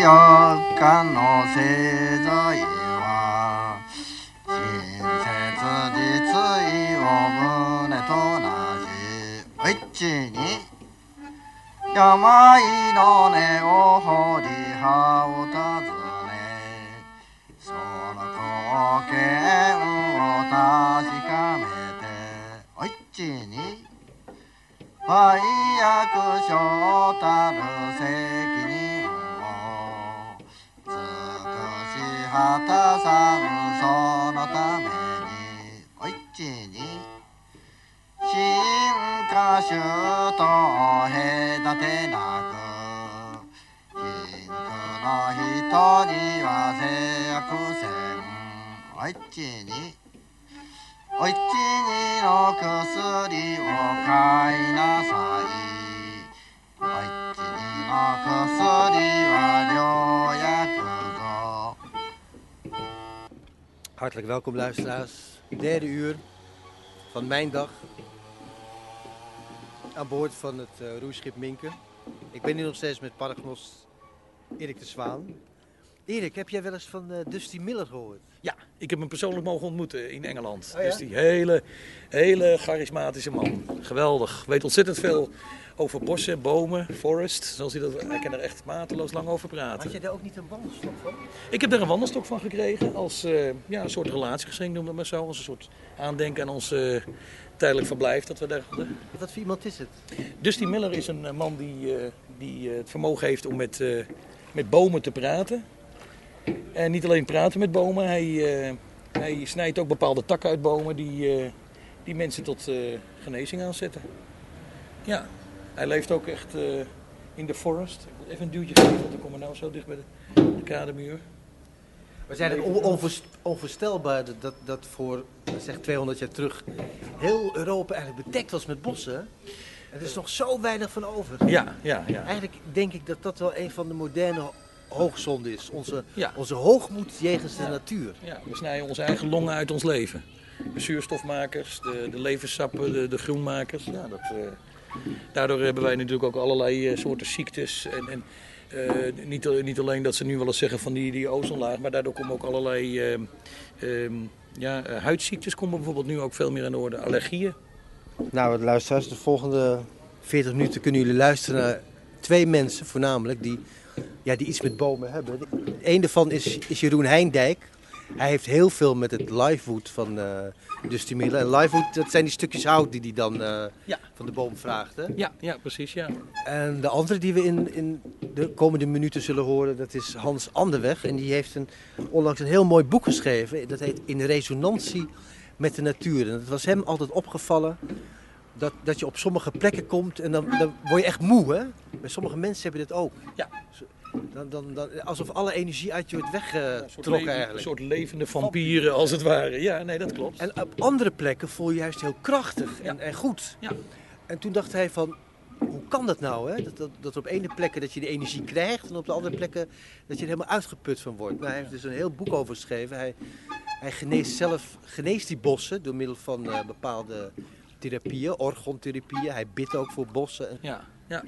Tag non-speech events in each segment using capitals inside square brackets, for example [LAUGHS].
一四日の製材は親切実意を胸と同じ。お一に病の根を掘り葉を尋ねその貢献を確かめてお一に。売約所たる責任し果たさぬそのために。お一に。進化種と隔てなく。貧苦の人には制約せん。お一に。お一にの薬を買いなさい。お一にの薬は良 Hartelijk welkom luisteraars. Derde uur van mijn dag. Aan boord van het eh, roeischip Minken. Ik ben hier nog steeds met paragnos Erik de Zwaan. Erik, heb jij wel eens van eh, Dusty Miller gehoord? Ja, ik heb hem persoonlijk mogen ontmoeten in Engeland. Oh ja? Dus die hele, hele charismatische man. Geweldig. Weet ontzettend veel over bossen, bomen, forest. Zoals hij dat, hij kan er echt mateloos lang over praten. Had je daar ook niet een wandelstok van? Ik heb daar een wandelstok van gekregen als eh, ja, een soort relatiegeschenk, noem dat maar zo. Als een soort aandenken aan ons eh, tijdelijk verblijf dat we daar hadden. Wat voor iemand is het? Dusty Miller is een man die, die het vermogen heeft om met, met bomen te praten. En niet alleen praten met bomen, hij, eh, hij snijdt ook bepaalde takken uit bomen die, eh, die mensen tot eh, genezing aanzetten. Ja, hij leeft ook echt eh, in de forest. Ik moet even een duwtje geven, want dan komen we nou zo dicht bij de, de kademuur. We zijn het on- onvoorstelbaar dat, dat, dat voor zeg 200 jaar terug heel Europa eigenlijk bedekt was met bossen. Er is nog zo weinig van over. Ja, ja, ja. Eigenlijk denk ik dat dat wel een van de moderne hoogzonden is. Onze, Ja. onze hoogmoed jegens de natuur. Ja, we snijden onze eigen longen uit ons leven. De zuurstofmakers, de, de levenssappen, de, de groenmakers. Ja, dat, eh, daardoor hebben wij natuurlijk ook allerlei eh, soorten ziektes. En, en eh, niet, niet alleen dat ze nu wel eens zeggen van die, die ozonlaag, maar daardoor komen ook allerlei eh, ehm, ja, huidziektes komen bijvoorbeeld nu ook veel meer aan de orde. Allergieën. Nou, luisteraars, de volgende 40 minuten kunnen jullie luisteren naar twee mensen voornamelijk die, ja, die iets met bomen hebben. Eén daarvan is, is Jeroen Heindijk. Hij heeft heel veel met het livewood van eh Dusty Miller. En livewood, dat zijn die stukjes hout die hij dan eh, Ja. van de boom vraagt. Hè? Ja, ja, precies. Ja. En de andere die we in, in de komende minuten zullen horen, dat is Hans Anderweg. En die heeft een, onlangs een heel mooi boek geschreven. Dat heet In resonantie met de natuur. En het was hem altijd opgevallen dat, dat je op sommige plekken komt en dan, dan word je echt moe. Hè? Bij sommige mensen hebben dit ook. Ja. Dan, dan, dan, alsof alle energie uit je wordt weggetrokken leven- een eigenlijk. soort levende vampieren als het ware. Ja, nee, dat klopt. En op andere plekken voel je juist heel krachtig en, en goed. Ja. En toen dacht hij van, hoe kan dat nou? Hè? Dat, dat, dat op ene plekken dat je de energie krijgt en op de andere plekken dat je er helemaal uitgeput van wordt. Nou, hij heeft dus een heel boek over geschreven. Hij, hij geneest zelf geneest die bossen door middel van eh, bepaalde therapieën, orgontherapieën. Hij bidt ook voor bossen. En, Ja, ja.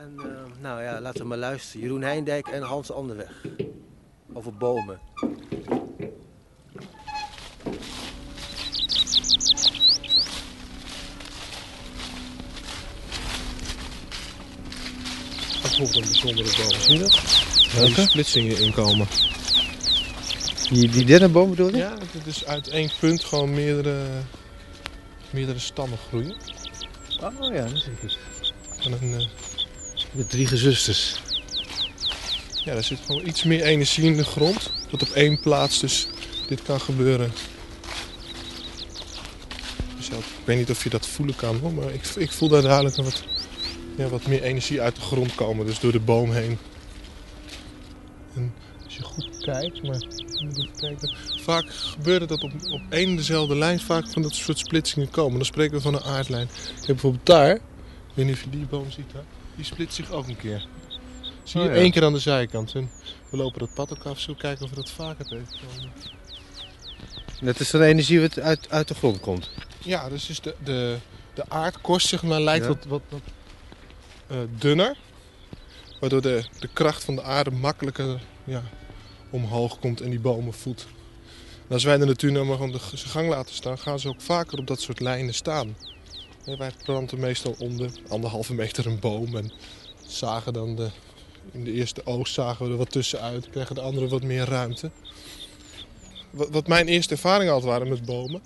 En, eh, nou ja, laten we maar luisteren. Jeroen Heindijk en Hans Anderweg. Over bomen. Bijvoorbeeld een bijzondere boom, zie je dat? Waar die splitsingen in komen. Die, die dennenboom bedoel je? Ja, dat dus uit één punt gewoon meerdere, meerdere stammen groeien. Oh ja, dat zie ik het. En dan, De drie gezusters. ja, er zit gewoon iets meer energie in de grond. Dat op één plaats dus dit kan gebeuren. Dus ik weet niet of je dat voelen kan hoor, maar ik, ik voel daar duidelijk wat, ja, wat meer energie uit de grond komen. Dus door de boom heen. En als je goed kijkt, maar. Vaak gebeurt dat op, op één dezelfde lijn vaak van dat soort splitsingen komen. Dan spreken we van een aardlijn. Je hebt bijvoorbeeld daar, ik weet niet of je die boom ziet daar, die splitst zich ook een keer. Zie je Oh ja. één keer aan de zijkant. En we lopen dat pad ook af, zullen we kijken of we dat vaker tegenkomen. Dat is dan energie wat uit, uit de grond komt. Ja, dus is de, de, de aardkorst zeg maar, lijkt Ja. wat, wat, wat eh, dunner. Waardoor de, de kracht van de aarde makkelijker ja, omhoog komt en die bomen voedt. En als wij de natuur nou maar gewoon de, zijn gang laten staan, gaan ze ook vaker op dat soort lijnen staan. Wij planten meestal om de anderhalve meter een boom en zagen dan de, in de eerste oogst zagen we er wat tussenuit, krijgen de andere wat meer ruimte. Wat, wat mijn eerste ervaringen altijd waren met bomen,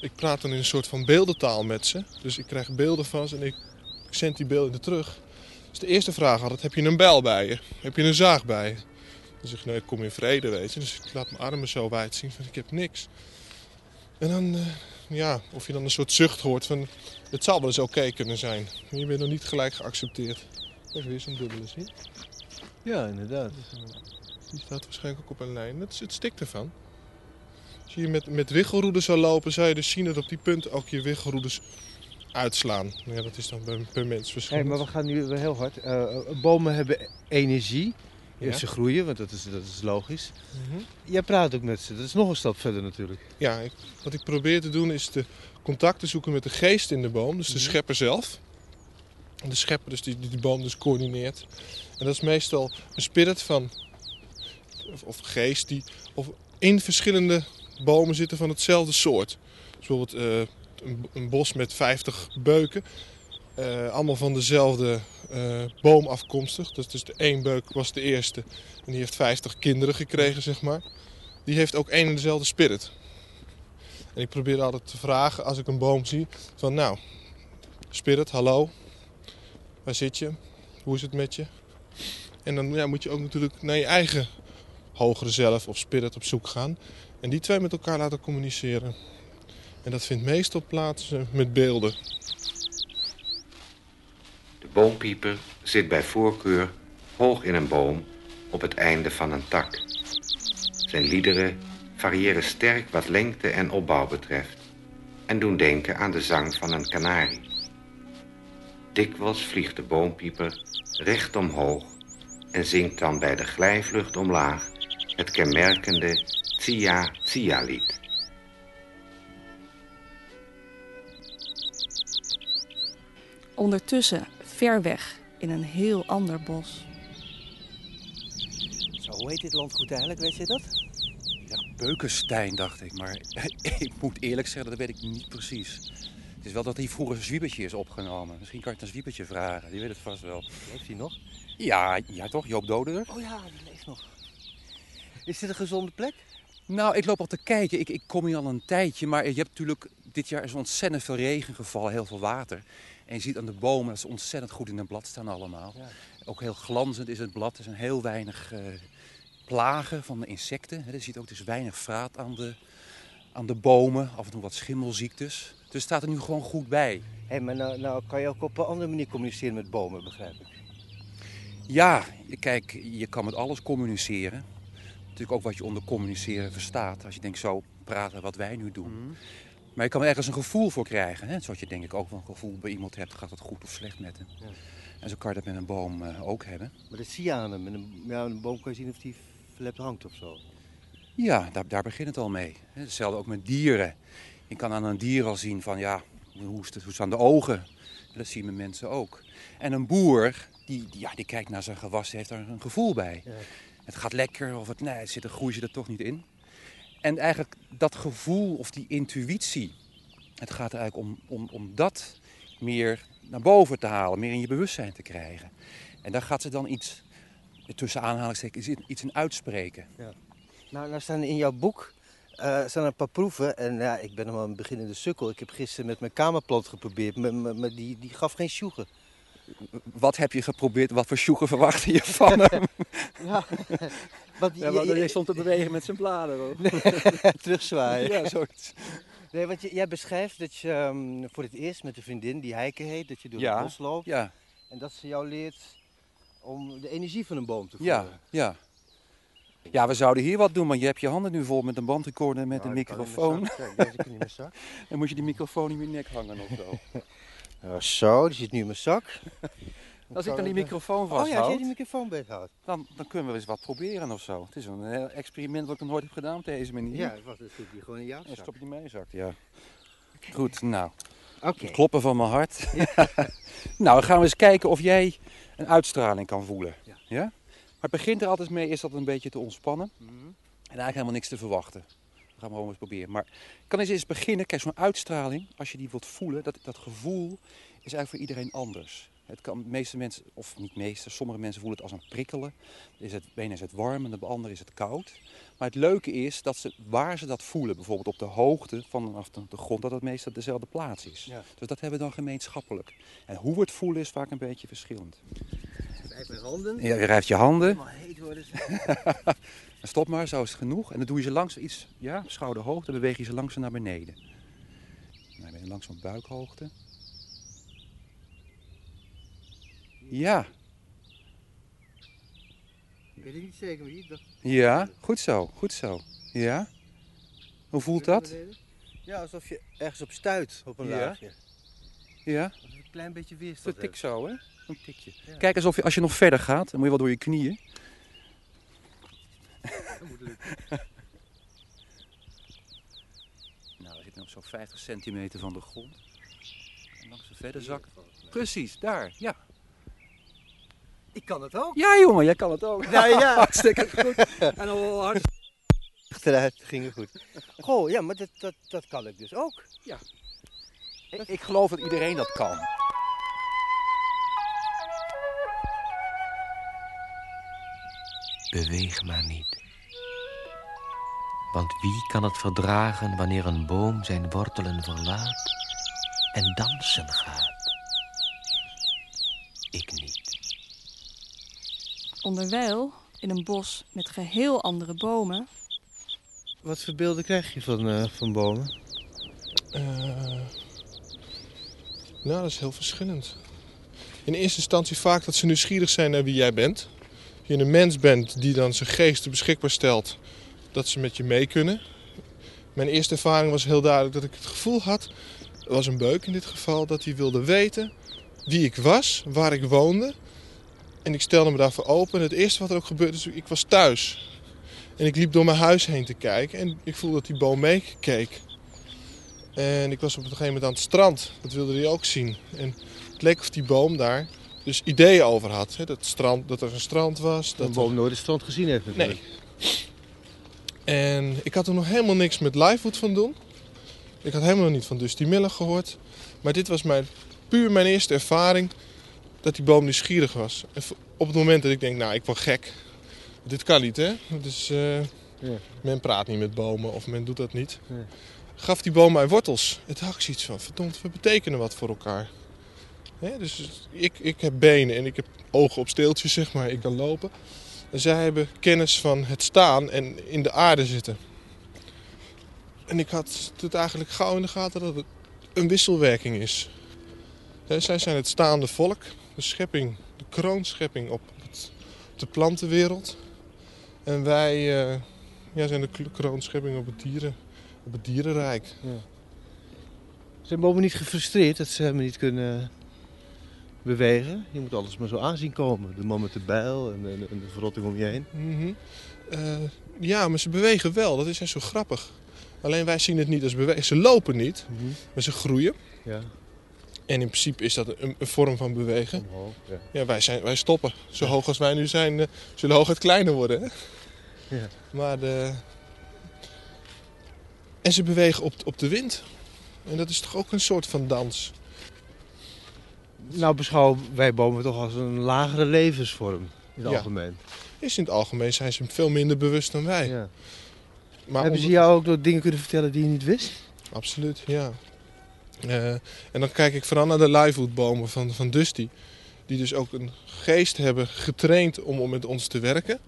ik praat dan in een soort van beeldentaal met ze. Dus ik krijg beelden van ze en ik zend die beelden terug. Dus de eerste vraag altijd, heb je een bijl bij je? Heb je een zaag bij je? Dan zeg ik, nee, ik kom in vrede, weet je. Dus ik laat mijn armen zo wijd zien van, ik heb niks. En dan, uh, ja, of je dan een soort zucht hoort van, het zal wel eens oké kunnen zijn. Je bent nog niet gelijk geaccepteerd. Even weer zo'n dubbele, zie je? Ja, inderdaad. Die staat waarschijnlijk ook op een lijn. Het, het stikt ervan. Als je met, met wiggelroeden zou lopen, zou je dus zien dat op die punten ook je wiggelroedes uitslaan. Ja, dat is dan per, per mens Hey, verschillend. maar we gaan nu heel hard. Eh, bomen hebben energie. Ja. Ze groeien, want dat is, dat is logisch. Mhm. Jij praat ook met ze. Dat is nog een stap verder natuurlijk. Ja, ik- wat ik probeer te doen is de contact te zoeken met de geest in de boom, dus de Mhm. schepper zelf. En de schepper dus die, die die boom dus coördineert. En dat is meestal een spirit van, of, of geest, die of in verschillende bomen zitten van hetzelfde soort. Dus bijvoorbeeld eh, een, een bos met 50 beuken, eh, allemaal van dezelfde eh, boom afkomstig. Dus, dus de één beuk was de eerste en die heeft 50 kinderen gekregen, zeg maar. Die heeft ook één en dezelfde spirit. En ik probeer altijd te vragen als ik een boom zie: van nou, spirit, hallo, waar zit je? Hoe is het met je? En dan ja, moet je ook natuurlijk naar je eigen hogere zelf of spirit op zoek gaan. En die twee met elkaar laten communiceren. En dat vindt meestal plaats eh, met beelden. Boompieper zit bij voorkeur hoog in een boom op het einde van een tak. Zijn liederen variëren sterk wat lengte en opbouw betreft en doen denken aan de zang van een kanarie. Dikwijls vliegt de boompieper recht omhoog en zingt dan bij de glijvlucht omlaag het kenmerkende Tsia Tsia lied. Ondertussen, ver weg, in een heel ander bos. Zo, hoe heet dit landgoed eigenlijk? Weet je dat? Ja, Beukenstein dacht ik, maar [LAUGHS] ik moet eerlijk zeggen, dat weet ik niet precies. Het is wel dat hier vroeger een zwiebertje is opgenomen. Misschien kan je het een zwiebertje vragen, die weet het vast wel. Heeft hij nog? Ja, ja toch, Joop Doderer? Oh ja, die leeft nog. Is dit een gezonde plek? Nou, ik loop al te kijken. Ik, ik kom hier al een tijdje, maar je hebt natuurlijk... Dit jaar is ontzettend veel regen gevallen, heel veel water. En je ziet aan de bomen dat ze ontzettend goed in het blad staan allemaal. Ja. Ook heel glanzend is het blad. Er zijn heel weinig eh, plagen van de insecten. Je ziet ook dus weinig vraat aan de, aan de bomen. Af en toe wat schimmelziektes. Dus het staat er nu gewoon goed bij. Hé, maar nou, nou kan je ook op een andere manier communiceren met bomen, begrijp ik. Ja, kijk, je kan met alles communiceren. Natuurlijk ook wat je onder communiceren verstaat. Als je denkt zo praten wat wij nu doen. Maar je kan er ergens een gevoel voor krijgen. Hè? Zoals je denk ik ook wel een gevoel bij iemand hebt. Gaat het goed of slecht met hem? Ja. En zo kan je dat met een boom eh, ook hebben. Maar dat zie je aan hem. Met een, ja, een boom kan je zien of die verlept hangt of zo. Ja, daar, daar begint het al mee. Hetzelfde ook met dieren. Je kan aan een dier al zien van ja, hoe is het, hoe staan de ogen? Dat zien we mensen ook. En een boer, die, die, ja, die kijkt naar zijn gewas, heeft daar een gevoel bij. Ja. Het gaat lekker of het, nee, het zit een groeisje er toch niet in. En eigenlijk dat gevoel of die intuïtie, het gaat er eigenlijk om, om, om dat meer naar boven te halen, meer in je bewustzijn te krijgen. En daar gaat ze dan iets, tussen aanhalingstekens, iets- iets in uitspreken. Nou, nou staan in jouw boek eh, staan een paar proeven. En ja, ik ben nog wel een beginnende sukkel. Ik heb gisteren met mijn kamerplant geprobeerd, maar die, die gaf geen sjoegen. Wat heb je geprobeerd? Wat voor sjoegen verwachtte je van [LAUGHS] hem? Ja, want Ja, want je- stond te bewegen met zijn bladen. [LAUGHS] terugzwaaien. Ja, zoiets. Nee, want je- jij beschrijft dat je ehm, voor het eerst met een vriendin die Heike heet, dat je door Ja. het bos loopt. Ja, En dat ze jou leert om de energie van een boom te ja, voelen. ja. Ja, we zouden hier wat doen, maar je hebt je handen nu vol met een bandrecorder en met Nou, een mijn microfoon. deze kan in mijn zak. Dan moet je die microfoon in je nek hangen of zo. [LAUGHS] Nou, zo, die zit nu in mijn zak. Als ik dan die microfoon Oh ja, als vasthoud, jij die microfoon beethoudt. dan, dan kunnen we eens wat proberen of zo. Het is een heel experiment wat ik nog nooit heb gedaan op deze manier. Ja, dan zit die gewoon in jouw zak. stop je in mijn zak, ja. Goed, nou. Oké. Het kloppen van mijn hart. [LAUGHS] nou, dan gaan we eens kijken of jij een uitstraling kan voelen. Ja. Ja? Maar het begint er altijd mee is dat een beetje te ontspannen. Mhm. En eigenlijk helemaal niks te verwachten. We gaan we gewoon eens proberen. Maar ik kan eens eens beginnen. Kijk, zo'n uitstraling, als je die wilt voelen, dat, dat gevoel is eigenlijk voor iedereen anders. Het kan, de meeste mensen, of niet meeste, sommige mensen voelen het als een prikkelen. Is het, de ene is het warm en de andere is het koud. Maar het leuke is dat ze, waar ze dat voelen, bijvoorbeeld op de hoogte vanaf de, de grond, dat het meestal dezelfde plaats is. Ja. Dus dat hebben we dan gemeenschappelijk. En hoe we het voelen is vaak een beetje verschillend. Vijf mijn handen. Ja, je rijft je handen. Heet worden. En [LAUGHS] stop maar, zo is het genoeg. En dan doe je ze langs iets, ja, schouderhoogte, dan beweeg je ze langzaam naar beneden. Nou, ben je langzaam op buikhoogte. Ja, Ik weet het niet zeker, maar ja, goed zo, goed zo. Ja. Hoe voelt dat? Ja, alsof je ergens op stuit op een Ja. laagje. Ja, Alsof een klein beetje weerstand tik hebt. zo, hè? Zo'n tikje. Ja. Kijk alsof je, als je nog verder gaat, dan moet je wel door je knieën. [LAUGHS] Dat moet lukken. [LAUGHS] Nou, we zitten nog zo'n 50 centimeter van de grond. En langzaam verder zakken. Precies, daar, ja. Ik kan het ook. Ja, jongen, jij kan het ook. Ja, ja. [LAUGHS] Hartstikke goed. En al hard. Achteruit ging het goed. Goh, ja, maar dat, dat, dat kan ik dus ook. Ik, ik geloof dat iedereen dat kan. Beweeg maar niet. Want wie kan het verdragen wanneer een boom zijn wortelen verlaat en dansen gaat? Ik niet. Onderwijl, in een bos met geheel andere bomen, Wat voor beelden krijg je van, eh, van bomen? Eh, nou, dat is heel verschillend. In eerste instantie vaak dat ze nieuwsgierig zijn naar wie jij bent. Je een mens bent die dan zijn geest beschikbaar stelt, dat ze met je mee kunnen. Mijn eerste ervaring was heel duidelijk dat ik het gevoel had, het was een beuk in dit geval, dat hij wilde weten wie ik was, waar ik woonde. En ik stelde me daarvoor open. En het eerste wat er ook gebeurde is, ik was thuis. En ik liep door mijn huis heen te kijken en ik voelde dat die boom meekeek. En ik was op een gegeven moment aan het strand. Dat wilde hij ook zien. En het leek of die boom daar dus ideeën over had. Hè? Dat, strand, dat er een strand was. Dat een boom nooit het strand gezien heeft natuurlijk. En ik had er nog helemaal niks met Livewood van doen. Ik had helemaal niet van Dusty Miller gehoord. Maar dit was mijn, puur mijn eerste ervaring dat die boom nieuwsgierig was. En op het moment dat ik denk, nou ik word gek. Dit kan niet hè. Dus eh, Ja. men praat niet met bomen of men doet dat niet. Nee. Gaf die boom mij wortels. Het had ik zoiets van, verdomd, we betekenen wat voor elkaar. Hè, dus ik, ik heb benen en ik heb ogen op steeltjes, zeg maar. Ik kan lopen. En zij hebben kennis van het staan en in de aarde zitten. En ik had het eigenlijk gauw in de gaten dat het een wisselwerking is. Zij zijn het staande volk, de schepping, de kroonschepping op, het, de plantenwereld. En wij eh, ja, zijn de kroonschepping op het, dieren, op het dierenrijk. Zijn bomen niet gefrustreerd dat ze helemaal niet kunnen bewegen? Je moet alles maar zo aanzien komen. De man met de bijl en, en, en de verrotting om je heen. Mhm. Eh, ja, maar ze bewegen wel. Dat is juist zo grappig. Alleen wij zien het niet als bewegen. Ze lopen niet, maar ze groeien. Ja, En in principe is dat een, een vorm van bewegen. omhoog. Ja. Ja, wij, zijn, wij stoppen. Zo hoog als wij nu zijn, eh, zullen hooguit kleiner worden. Hè? Ja. Maar de... En ze bewegen op, op de wind. En dat is toch ook een soort van dans. Nou beschouwen wij bomen toch als een lagere levensvorm in het Ja. algemeen. Is in het algemeen zijn ze veel minder bewust dan wij. Ja. Maar Hebben ze jou ook nog dingen kunnen vertellen die je niet wist? Absoluut, ja. Eh, en dan kijk ik vooral naar de livewoodbomen van, van Dusty. Die dus ook een geest hebben getraind om, om met ons te werken.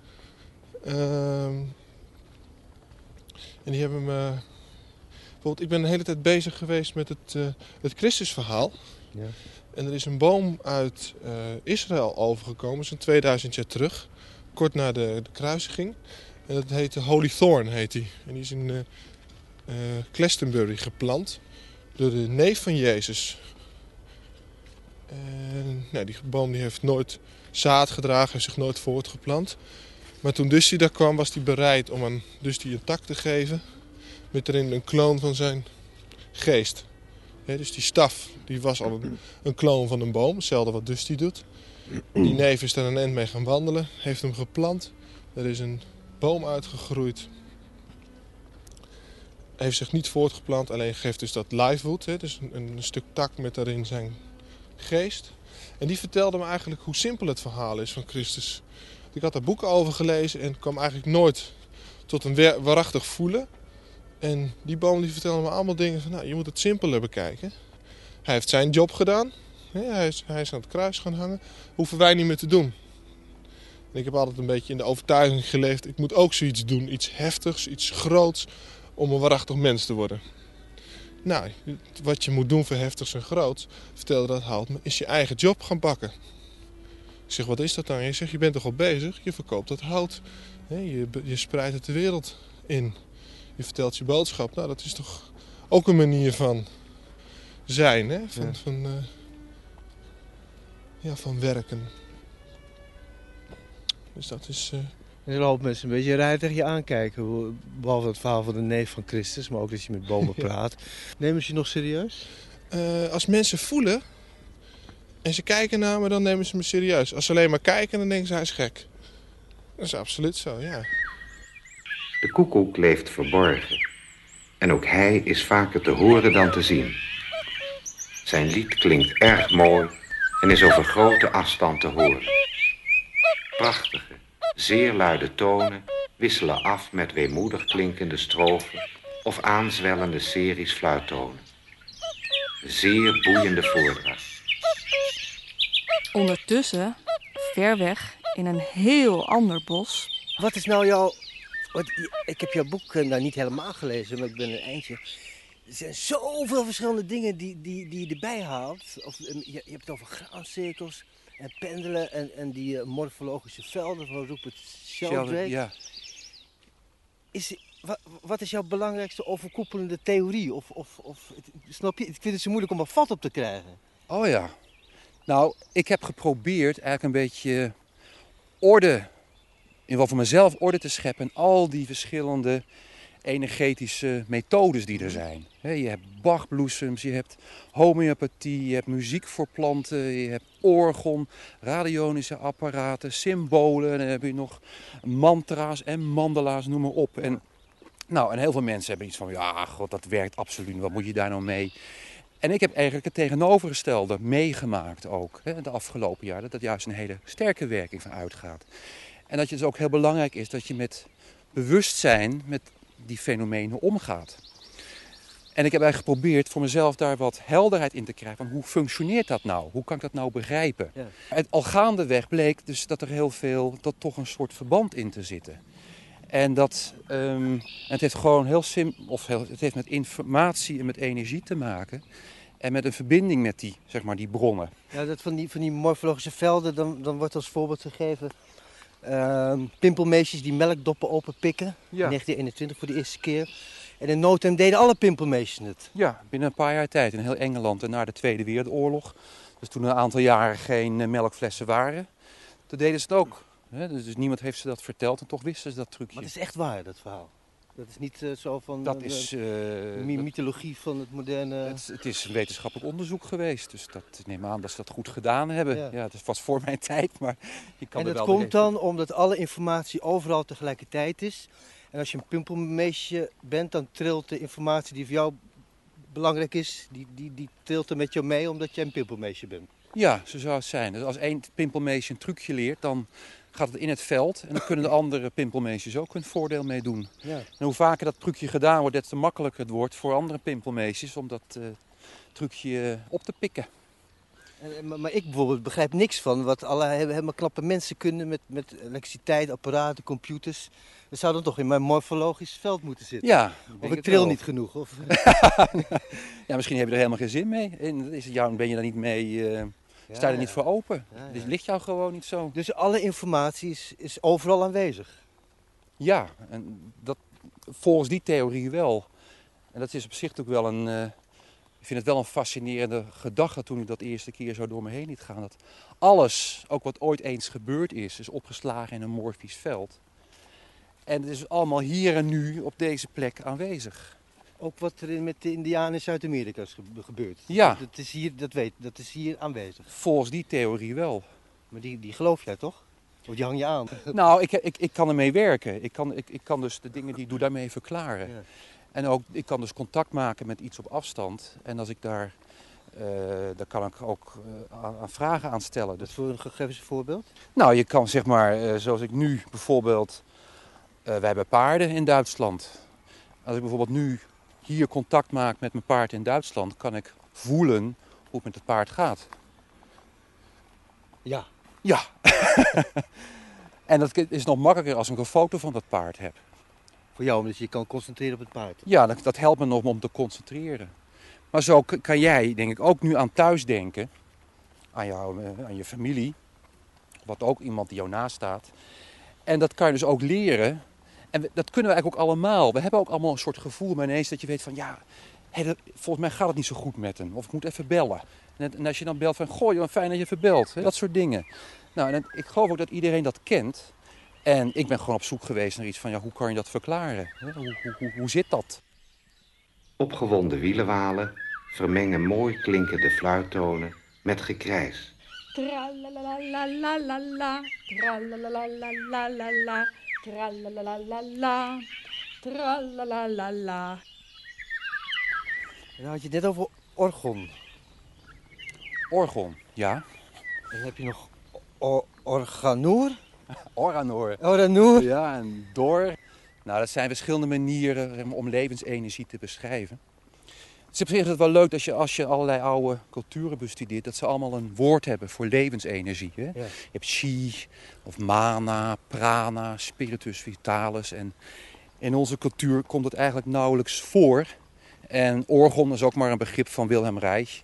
Ehm, en die hebben me... Bijvoorbeeld, ik ben de hele tijd bezig geweest met het, eh, het Christusverhaal. Ja. En er is een boom uit eh, Israël overgekomen, zo'n 2000 jaar terug. Kort na de, de kruisiging. En dat heet de Holy Thorn, heet die. En die is in Glastonbury geplant door de neef van Jezus. En nou, die boom die heeft nooit zaad gedragen, heeft zich nooit voortgeplant. Maar toen Dusty daar kwam, was hij bereid om aan Dusty een tak te geven. Met erin een kloon van zijn geest. Dus die staf die was al een, een kloon van een boom, hetzelfde wat Dusty doet. Die neef is daar een end mee gaan wandelen, heeft hem geplant. Er is een boom uitgegroeid. Heeft zich niet voortgeplant, alleen geeft dus dat livewood, hè, dus een, een stuk tak met daarin zijn geest. En die vertelde me eigenlijk hoe simpel het verhaal is van Christus. Ik had daar boeken over gelezen en kwam eigenlijk nooit tot een waarachtig voelen. En die boom die vertelde me allemaal dingen van, nou, je moet het simpeler bekijken. Hij heeft zijn job gedaan. hè, Hij is, hij is aan het kruis gaan hangen. Hoeven wij niet meer te doen. En ik heb altijd een beetje in de overtuiging geleefd, ik moet ook zoiets doen. Iets heftigs, iets groots, om een waarachtig mens te worden. Nou, wat je moet doen voor heftigs en groots, vertelde dat Hout is je eigen job gaan pakken. Ik zeg, wat is dat dan? Je zegt, je bent toch al bezig? Je verkoopt dat hout. Je, je spreidt het de wereld in. Je vertelt je boodschap. Nou, dat is toch ook een manier van zijn, hè? Van, Ja. van, eh, ja, van werken. Dus dat is... eh, En een hoop mensen een beetje tegen je aankijken. Hoe- Behalve het verhaal van de neef van Christus, maar ook dat je met bomen [LAUGHS] praat. Nemen ze je nog serieus? Eh, als mensen voelen en ze kijken naar me, dan nemen ze me serieus. Als ze alleen maar kijken, dan denken ze hij is gek. Dat is absoluut zo, ja. De koekoek leeft verborgen. En ook hij is vaker te horen dan te zien. Zijn lied klinkt erg mooi en is over grote afstand te horen. Prachtige, zeer luide tonen wisselen af met weemoedig klinkende strofen of aanzwellende series fluittonen. Zeer boeiende voordracht. Ondertussen, ver weg, in een heel ander bos, Wat is nou jouw... Wat, ik heb jouw boek eh, nou niet helemaal gelezen, maar ik ben een eindje. Er zijn zoveel verschillende dingen die, die, die je erbij haalt. Of, eh, je, je hebt het over graancirkels en pendelen en, en die eh, morfologische velden van Rupert Sheldrake. Ja. Is, wat, wat is jouw belangrijkste overkoepelende theorie? Of, of, of, snap je? Ik vind het zo moeilijk om er vat op te krijgen. Oh ja. Nou, ik heb geprobeerd eigenlijk een beetje orde, in ieder geval voor mezelf orde te scheppen. al die verschillende energetische methodes die er zijn. Je hebt bachbloesems, je hebt homeopathie, je hebt muziek voor planten, je hebt orgon, radionische apparaten, symbolen. En dan heb je nog mantra's en mandala's, noem maar op. En, nou, en heel veel mensen hebben iets van, ja, god, dat werkt absoluut. Wat moet je daar nou mee? En ik heb eigenlijk het tegenovergestelde meegemaakt ook hè, de afgelopen jaar. Dat dat juist een hele sterke werking van uitgaat. En dat het dus ook heel belangrijk is dat je met bewustzijn met die fenomenen omgaat. En ik heb eigenlijk geprobeerd voor mezelf daar wat helderheid in te krijgen. Van hoe functioneert dat nou? Hoe kan ik dat nou begrijpen? Ja. En al gaandeweg bleek dus dat er heel veel, dat toch een soort verband in te zitten. En dat, ehm, het heeft gewoon heel simpel, of heel, het heeft met informatie en met energie te maken. En met een verbinding met die, zeg maar, die bronnen. Ja, dat van die, van die morfologische velden, dan, dan wordt als voorbeeld gegeven... ehm, pimpelmeisjes die melkdoppen openpikken. In 1921 voor de eerste keer. En in no time deden alle pimpelmeisjes het. Ja, binnen een paar jaar tijd in heel Engeland en na de Tweede Wereldoorlog. Dus toen een aantal jaren geen eh, melkflessen waren. Toen deden ze het ook. Dus, dus niemand heeft ze dat verteld en toch wisten ze dat trucje. Maar het is echt waar, dat verhaal. Dat is niet eh, zo van dat eh, is, eh, my- mythologie van het moderne... het, het is een wetenschappelijk onderzoek geweest. Dus dat, ik neem aan dat ze dat goed gedaan hebben. Ja. Ja, het was voor mijn [LAUGHS] tijd, maar ik kan en dat wel komt de dan omdat alle informatie overal tegelijkertijd is. En als je een pimpelmeisje bent, dan trilt de informatie die voor jou belangrijk is, die, die, die trilt er met jou mee omdat jij een pimpelmeisje bent. Ja, zo zou het zijn. Dus als één pimpelmeisje een trucje leert, dan gaat het in het veld. En dan kunnen de andere pimpelmeisjes ook hun voordeel mee doen. Ja. En hoe vaker dat trucje gedaan wordt, des te makkelijker het wordt voor andere pimpelmeisjes om dat eh, trucje eh, op te pikken. En- en- maar, ik bijvoorbeeld begrijp niks van wat alle he- helemaal knappe mensen kunnen met, met elektriciteit, apparaten, computers. Dat zou dan toch in mijn morfologisch veld moeten zitten. Ja, of ik tril wel. niet genoeg. Of... [LAUGHS] Ja, misschien heb je er helemaal geen zin mee. En is het jou, ben je daar niet mee, eh, sta je er niet voor open. Dus ligt jou gewoon niet zo. Dus alle informatie is, is overal aanwezig. Ja, en dat, volgens die theorie wel. En dat is op zich ook wel een. eh, ik vind het wel een fascinerende gedachte toen ik dat eerste keer zo door me heen liet gaan. Dat alles, ook wat ooit eens gebeurd is, is opgeslagen in een morfisch veld. En het is allemaal hier en nu op deze plek aanwezig. Ook wat er met de Indianen in Zuid-Amerika is gebe- gebeurd. Ja. Dat is hier, dat weet, dat is hier aanwezig. Volgens die theorie wel. Maar die, die geloof jij toch? Of die hang je aan? [LAUGHS] Nou, ik, ik, ik kan ermee werken. Ik kan, ik, ik kan dus de dingen die ik doe daarmee verklaren. Ja. En ook, ik kan dus contact maken met iets op afstand. En als ik daar, eh daar kan ik ook eh, aan, aan vragen aan stellen. Dat Dus, voor een een voorbeeld. nou, je kan zeg maar, eh, zoals ik nu bijvoorbeeld, wij hebben paarden in Duitsland. Als ik bijvoorbeeld nu hier contact maak met mijn paard in Duitsland, kan ik voelen hoe het met het paard gaat. Ja. Ja. [LAUGHS] en dat is nog makkelijker als ik een foto van dat paard heb. Voor jou, omdat je je kan concentreren op het paard. Ja, dat, dat helpt me nog om te concentreren. Maar zo kan jij, denk ik, ook nu aan thuis denken. Aan, jou, eh, aan je familie. Wat ook iemand die jou naast staat. En dat kan je dus ook leren. En we- dat kunnen we eigenlijk ook allemaal. We hebben ook allemaal een soort gevoel maar ineens dat je weet van... Ja, hé, dat- volgens mij gaat het niet zo goed met hem. Of ik moet even bellen. En, en als je dan belt van... Goh, joh, fijn dat je even belt. hè, Dat soort dingen. Nou, en ik geloof ook dat iedereen dat kent. En ik ben gewoon op zoek geweest naar iets van... Ja, hoe kan je dat verklaren? hè? Hoe, hoe, hoe, hoe zit dat? Opgewonden wielenwalen vermengen mooi klinkende fluittonen met gekrijs. Tralalalalala, tralalalalala, tralalalala, tralalalala. En dan had je net over orgon. Orgon, ja. En dan heb je nog o- organoer. Oranoor. Oranoer. Ja, en door. Nou, dat zijn verschillende manieren om levensenergie te beschrijven. Het is op zich wel leuk dat je als je allerlei oude culturen bestudeert, dat ze allemaal een woord hebben voor levensenergie. Hè? Je hebt chi, of mana, prana, spiritus vitalis. En in onze cultuur komt het eigenlijk nauwelijks voor. En orgon is ook maar een begrip van Wilhelm Reich,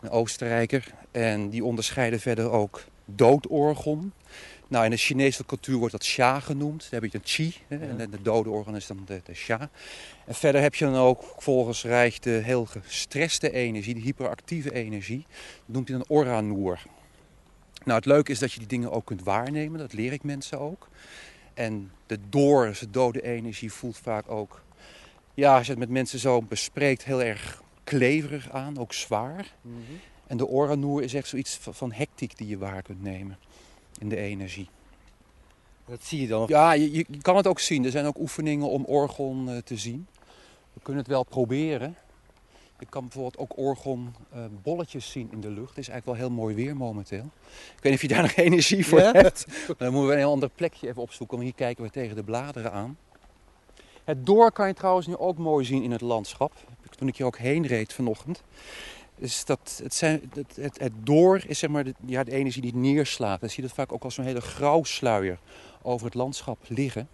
een Oostenrijker. En die onderscheiden verder ook doodorgon. Nou, in de Chinese cultuur wordt dat sha genoemd. Dan heb je een chi. Hè, En de, de dode organ is dan de, de sha. En verder heb je dan ook volgens Reich de heel gestreste energie, de hyperactieve energie. Dat noemt hij dan oranoer. Nou, het leuke is dat je die dingen ook kunt waarnemen. Dat leer ik mensen ook. En de door, de dode energie, voelt vaak ook... Ja, als je het met mensen zo bespreekt, heel erg kleverig aan. Ook zwaar. En de oranoer is echt zoiets van, van hectiek die je waar kunt nemen in de energie. Dat zie je dan. Ja, je, je kan het ook zien. Er zijn ook oefeningen om orgon eh, te zien. We kunnen het wel proberen. Je kan bijvoorbeeld ook orgonbolletjes zien in de lucht. Het is eigenlijk wel heel mooi weer momenteel. Ik weet niet of je daar nog [LAUGHS] energie voor Ja? hebt. Maar dan moeten we een heel ander plekje even opzoeken. Want hier kijken we tegen de bladeren aan. Het door kan je trouwens nu ook mooi zien in het landschap. Toen ik hier ook heen reed vanochtend. Dus dat, het, zijn, het, het, het door is zeg maar de, ja, de energie die neerslaat. Dan zie je dat vaak ook als zo'n hele grauwsluier over het landschap liggen.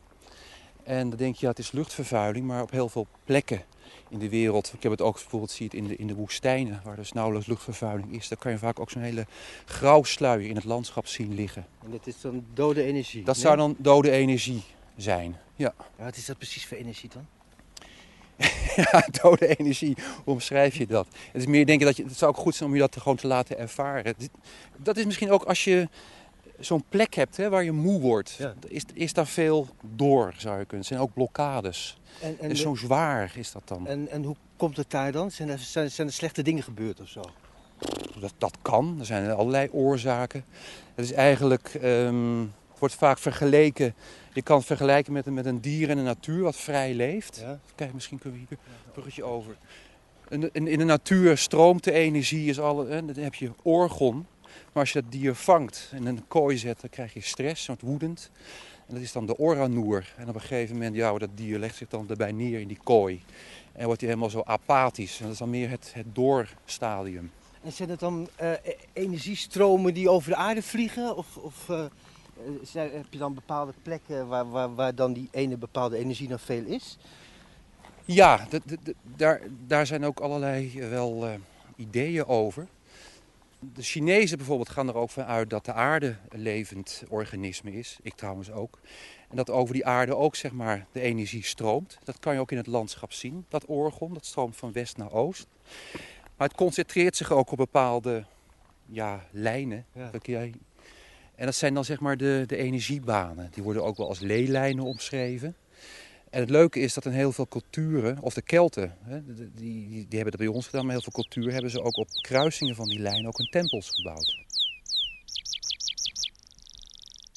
En dan denk je, ja, het is luchtvervuiling, maar op heel veel plekken in de wereld. Ik heb het ook bijvoorbeeld, zie het in de, in de woestijnen, waar dus nauwelijks luchtvervuiling is. Daar kan je vaak ook zo'n hele grauwsluier in het landschap zien liggen. En dat is dan dode energie. Dat nee? zou dan dode energie zijn. Ja. Ja, wat is dat precies voor energie dan? [LAUGHS] ja, dode energie. Hoe omschrijf je dat? Het is meer denken dat je, het zou ook goed zijn om je dat gewoon te laten ervaren. Dat is misschien ook als je zo'n plek hebt hè, waar je moe wordt. Is, is daar veel door, zou je kunnen. Er zijn ook blokkades. En, en, zo zwaar is dat dan. en, en hoe komt het daar dan? Zijn er, zijn, zijn er slechte dingen gebeurd of zo? Dat, dat kan. Er zijn allerlei oorzaken. Het is eigenlijk, ehm, wordt vaak vergeleken. Je kan het vergelijken met, een- met een dier in de natuur wat vrij leeft. Kijk, misschien kunnen we hier een bruggetje over. In, in, in de natuur stroomt de energie, is alle, hè, dan heb je orgon. Maar als je dat dier vangt en in een kooi zet, dan krijg je stress, wordt woedend. En dat is dan de oranoer. En op een gegeven moment, ja, dat dier legt zich dan erbij neer in die kooi. En wordt hij helemaal zo apathisch. En dat is dan meer het, het doorstadium. En zijn het dan eh, e- energiestromen die over de aarde vliegen? Of, of eh, zijn, heb je dan bepaalde plekken waar, waar, waar dan die ene bepaalde energie nog veel is? Ja, daar, daar zijn ook allerlei eh, wel eh, ideeën over. De Chinezen bijvoorbeeld gaan er ook van uit dat de aarde een levend organisme is. Ik trouwens ook. En dat over die aarde ook zeg maar, de energie stroomt. Dat kan je ook in het landschap zien. Dat orgon, dat stroomt van west naar oost. Maar het concentreert zich ook op bepaalde ja, lijnen. Ja. En dat zijn dan zeg maar de, de energiebanen. Die worden ook wel als leelijnen omschreven. En het leuke is dat in heel veel culturen, of de Kelten, hè, die, die, die hebben dat bij ons gedaan, maar heel veel culturen hebben ze ook op kruisingen van die lijn ook hun tempels gebouwd.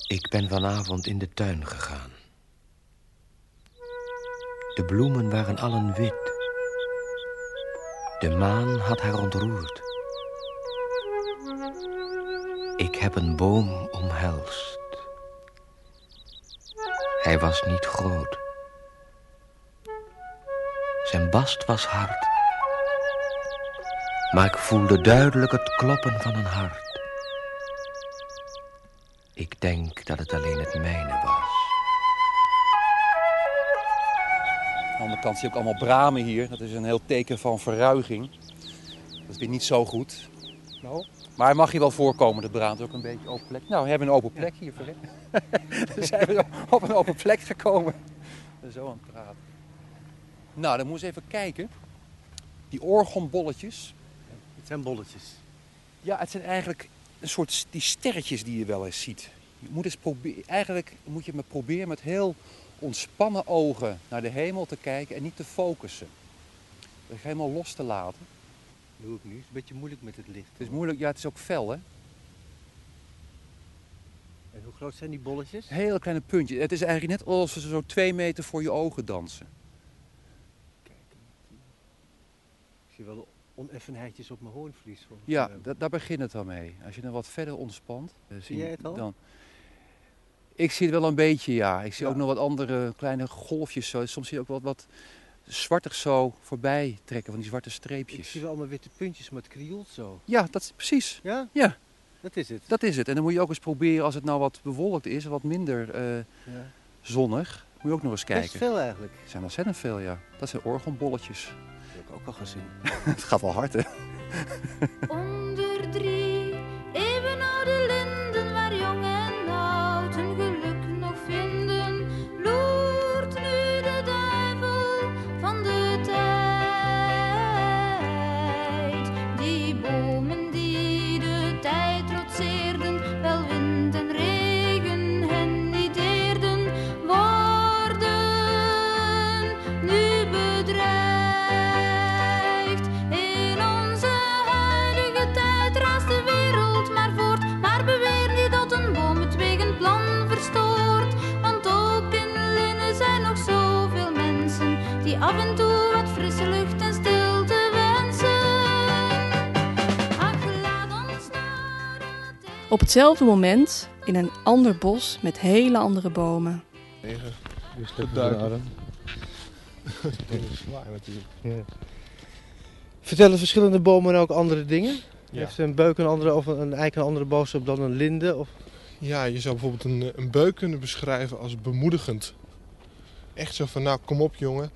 Ik ben vanavond in de tuin gegaan. De bloemen waren allen wit. De maan had haar ontroerd. Ik heb een boom omhelst. Hij was niet groot. Zijn bast was hard. Maar ik voelde duidelijk het kloppen van een hart. Ik denk dat het alleen het mijne was. Aan de andere kant zie je ook allemaal bramen hier. Dat is een heel teken van verruiging. Dat is weer niet zo goed. Nou, Maar hij mag hier wel voorkomen, de braam. Het is ook een beetje open plek. Nou, we hebben een open plek hier. Verre. [LAUGHS] Dan zijn we op een open plek gekomen. Zo aan het praten. Nou, dan moeten we even kijken. Die orgonbolletjes. het zijn bolletjes. Ja, het zijn eigenlijk een soort die sterretjes die je wel eens ziet. Je moet eens proberen, eigenlijk moet je me proberen met heel ontspannen ogen naar de hemel te kijken en niet te focussen. Dat helemaal los te laten. Doe ik nu. Het is een beetje moeilijk met het licht. Het is moeilijk, ja, het is ook fel, hè? En hoe groot zijn die bolletjes? Hele kleine puntjes. Het is eigenlijk net alsof ze zo twee meter voor je ogen dansen. Ik zie wel oneffenheidjes op mijn hoornvlies. Ja, da- daar begint het dan mee. Als je dan wat verder ontspant. eh, Zie jij het al? Dan... Ik zie het wel een beetje, ja. Ik zie Ja. ook nog wat andere kleine golfjes zo. Soms zie je ook wat, wat zwartig zo voorbij trekken, van die zwarte Ik streepjes. zie wel allemaal witte puntjes, maar het krioelt zo. Ja, dat is precies. Ja? Ja. Dat is het. Dat is het. En dan moet je ook eens proberen als het nou wat bewolkt is, wat minder eh, Ja. zonnig. Moet je ook nog eens Best kijken. veel eigenlijk. Er zijn ontzettend veel, ja. Dat zijn orgonbolletjes. Dat heb ik ook al gezien. [LAUGHS] het gaat wel hard, hè? Op hetzelfde moment in een ander bos met hele andere bomen. Negen. Dus [LAUGHS] natuurlijk. Vertellen verschillende bomen ook andere dingen? Ja. Heeft een beuk een andere of een eik een andere boodschap dan een linde? Of... Ja, je zou bijvoorbeeld een, een beuk kunnen beschrijven als bemoedigend. Echt zo van, nou kom op jongen.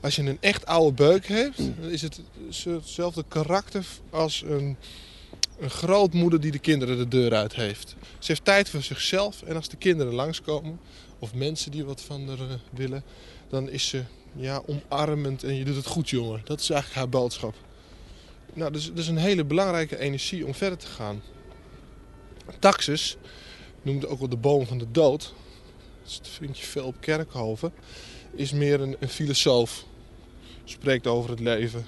Als je een echt oude beuk hebt, dan is het hetzelfde karakter als een, een grootmoeder die de kinderen de deur uit heeft. Ze heeft tijd voor zichzelf en als de kinderen langskomen, of mensen die wat van haar eh, willen, dan is ze ja, omarmend en je doet het goed jongen. Dat is eigenlijk haar boodschap. Nou, dus, is een hele belangrijke energie om verder te gaan. Taxus, noemde ook wel de boom van de dood. Dat vind je veel op kerkhoven. Is meer een, een filosoof. Spreekt over het leven.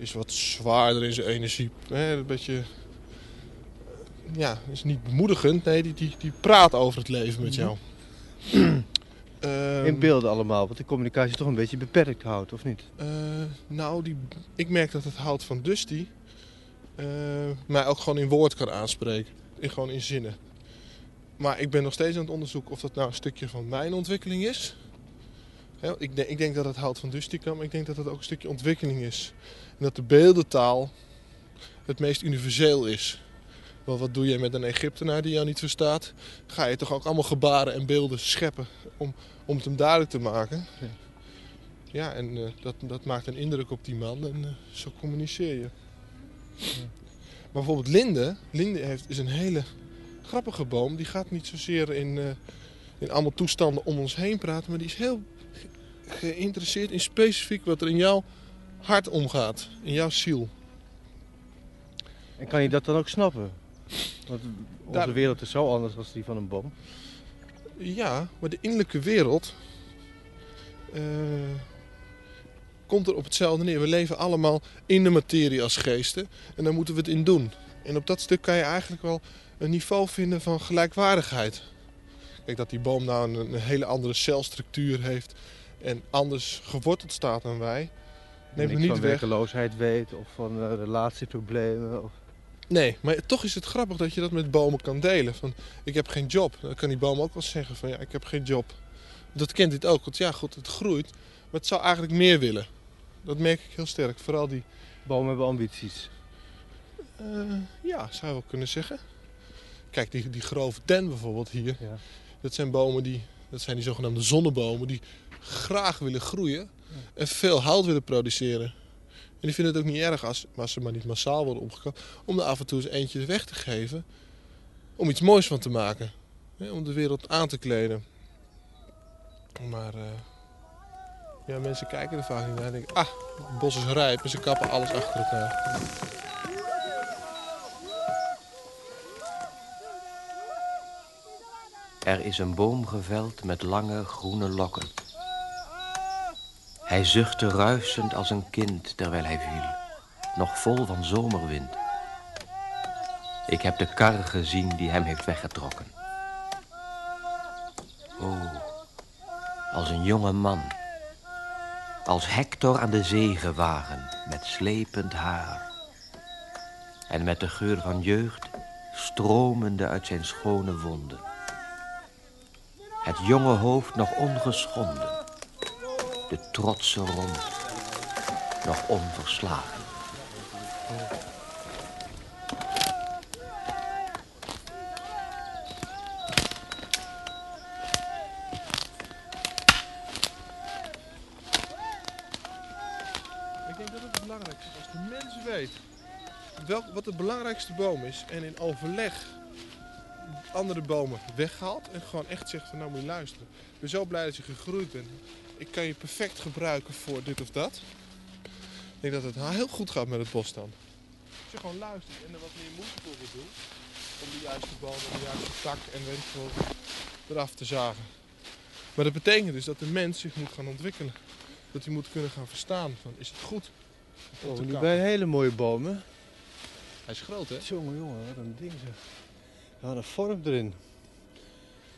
Is wat zwaarder in zijn energie. Hè, een beetje... Ja, is niet bemoedigend. Nee, die, die, die praat over het leven met jou. [CLEARS THROAT] Ehm, In beelden allemaal, want de communicatie is toch een beetje beperkt houdt, of niet? eh, nou, die, ik merk dat het hout van Dusty eh, mij ook gewoon in woord kan aanspreken. In, gewoon in zinnen. Maar ik ben nog steeds aan het onderzoeken of dat nou een stukje van mijn ontwikkeling is. Ik, denk, ik denk dat het hout van Dusty kan, maar ik denk dat het ook een stukje ontwikkeling is. Dat de beeldentaal het meest universeel is. Want wat doe je met een Egyptenaar die jou niet verstaat? Ga je toch ook allemaal gebaren en beelden scheppen om, om het hem duidelijk te maken? Ja, en eh, dat, dat maakt een indruk op die man en eh, zo communiceer je. Maar bijvoorbeeld Linde, Linde heeft, is een hele grappige boom. Die gaat niet zozeer in, eh, in allemaal toestanden om ons heen praten, maar die is heel ge- geïnteresseerd in specifiek wat er in jouw hart omgaat, in jouw ziel. En kan je dat dan ook snappen? Want onze Daar- wereld is zo anders dan die van een boom. Ja, maar de innerlijke wereld eh, komt er op hetzelfde neer. We leven allemaal in de materie als geesten en daar moeten we het in doen. En op dat stuk kan je eigenlijk wel een niveau vinden van gelijkwaardigheid. Kijk, dat die boom nou een, een hele andere celstructuur heeft en anders geworteld staat dan wij, neemt Niks het van niet weg. werkeloosheid weet of van eh, relatieproblemen. Of... Nee, maar toch is het grappig dat je dat met bomen kan delen. Van, ik heb geen job. Dan kan die boom ook wel zeggen van, ja, ik heb geen job. Dat kent dit ook, want ja, goed, het groeit. Maar het zou eigenlijk meer willen. Dat merk ik heel sterk. Vooral die, Bomen hebben ambities. eh, ja, zou je wel kunnen zeggen. Kijk, die, die grove ten bijvoorbeeld hier. Ja. Dat zijn bomen die, dat zijn die zogenaamde zonnebomen die graag willen groeien. En veel hout willen produceren. En die vinden het ook niet erg als, ze maar niet massaal worden opgekapt. Om er af en toe eens eentje weg te geven. Om iets moois van te maken. Hè, om de wereld aan te kleden. Maar eh, ja, mensen kijken er vaak niet naar. En denken, ah, het bos is rijp. En ze kappen alles achter elkaar. Er is een boom geveld met lange groene lokken. Hij zuchtte ruisend als een kind terwijl hij viel, nog vol van zomerwind. Ik heb de kar gezien die hem heeft weggetrokken. O, als een jonge man. Als Hector aan de zegenwagen met slepend haar. En met de geur van jeugd stromende uit zijn schone wonden. Het jonge hoofd nog ongeschonden. De trotse rond nog onverslagen. Ik denk dat het belangrijkste is. Als de mens weet wat de belangrijkste boom is en in overleg andere bomen weghaalt en gewoon echt zegt van nou moet je luisteren. Ik ben zo blij dat je gegroeid bent. Ik kan je perfect gebruiken voor dit of dat. Ik denk dat het heel goed gaat met het bos dan. Als je gewoon luistert en er wat meer moeite voor wil doen. Om de juiste boom en de juiste tak en weet ik veel eraf te zagen. Maar dat betekent dus dat de mens zich moet gaan ontwikkelen. Dat hij moet kunnen gaan verstaan van is het goed? Oh, nu bij hele mooie bomen. Hij is groot hè? Jongen, jongen, wat een ding zeg. Ja, een vorm erin.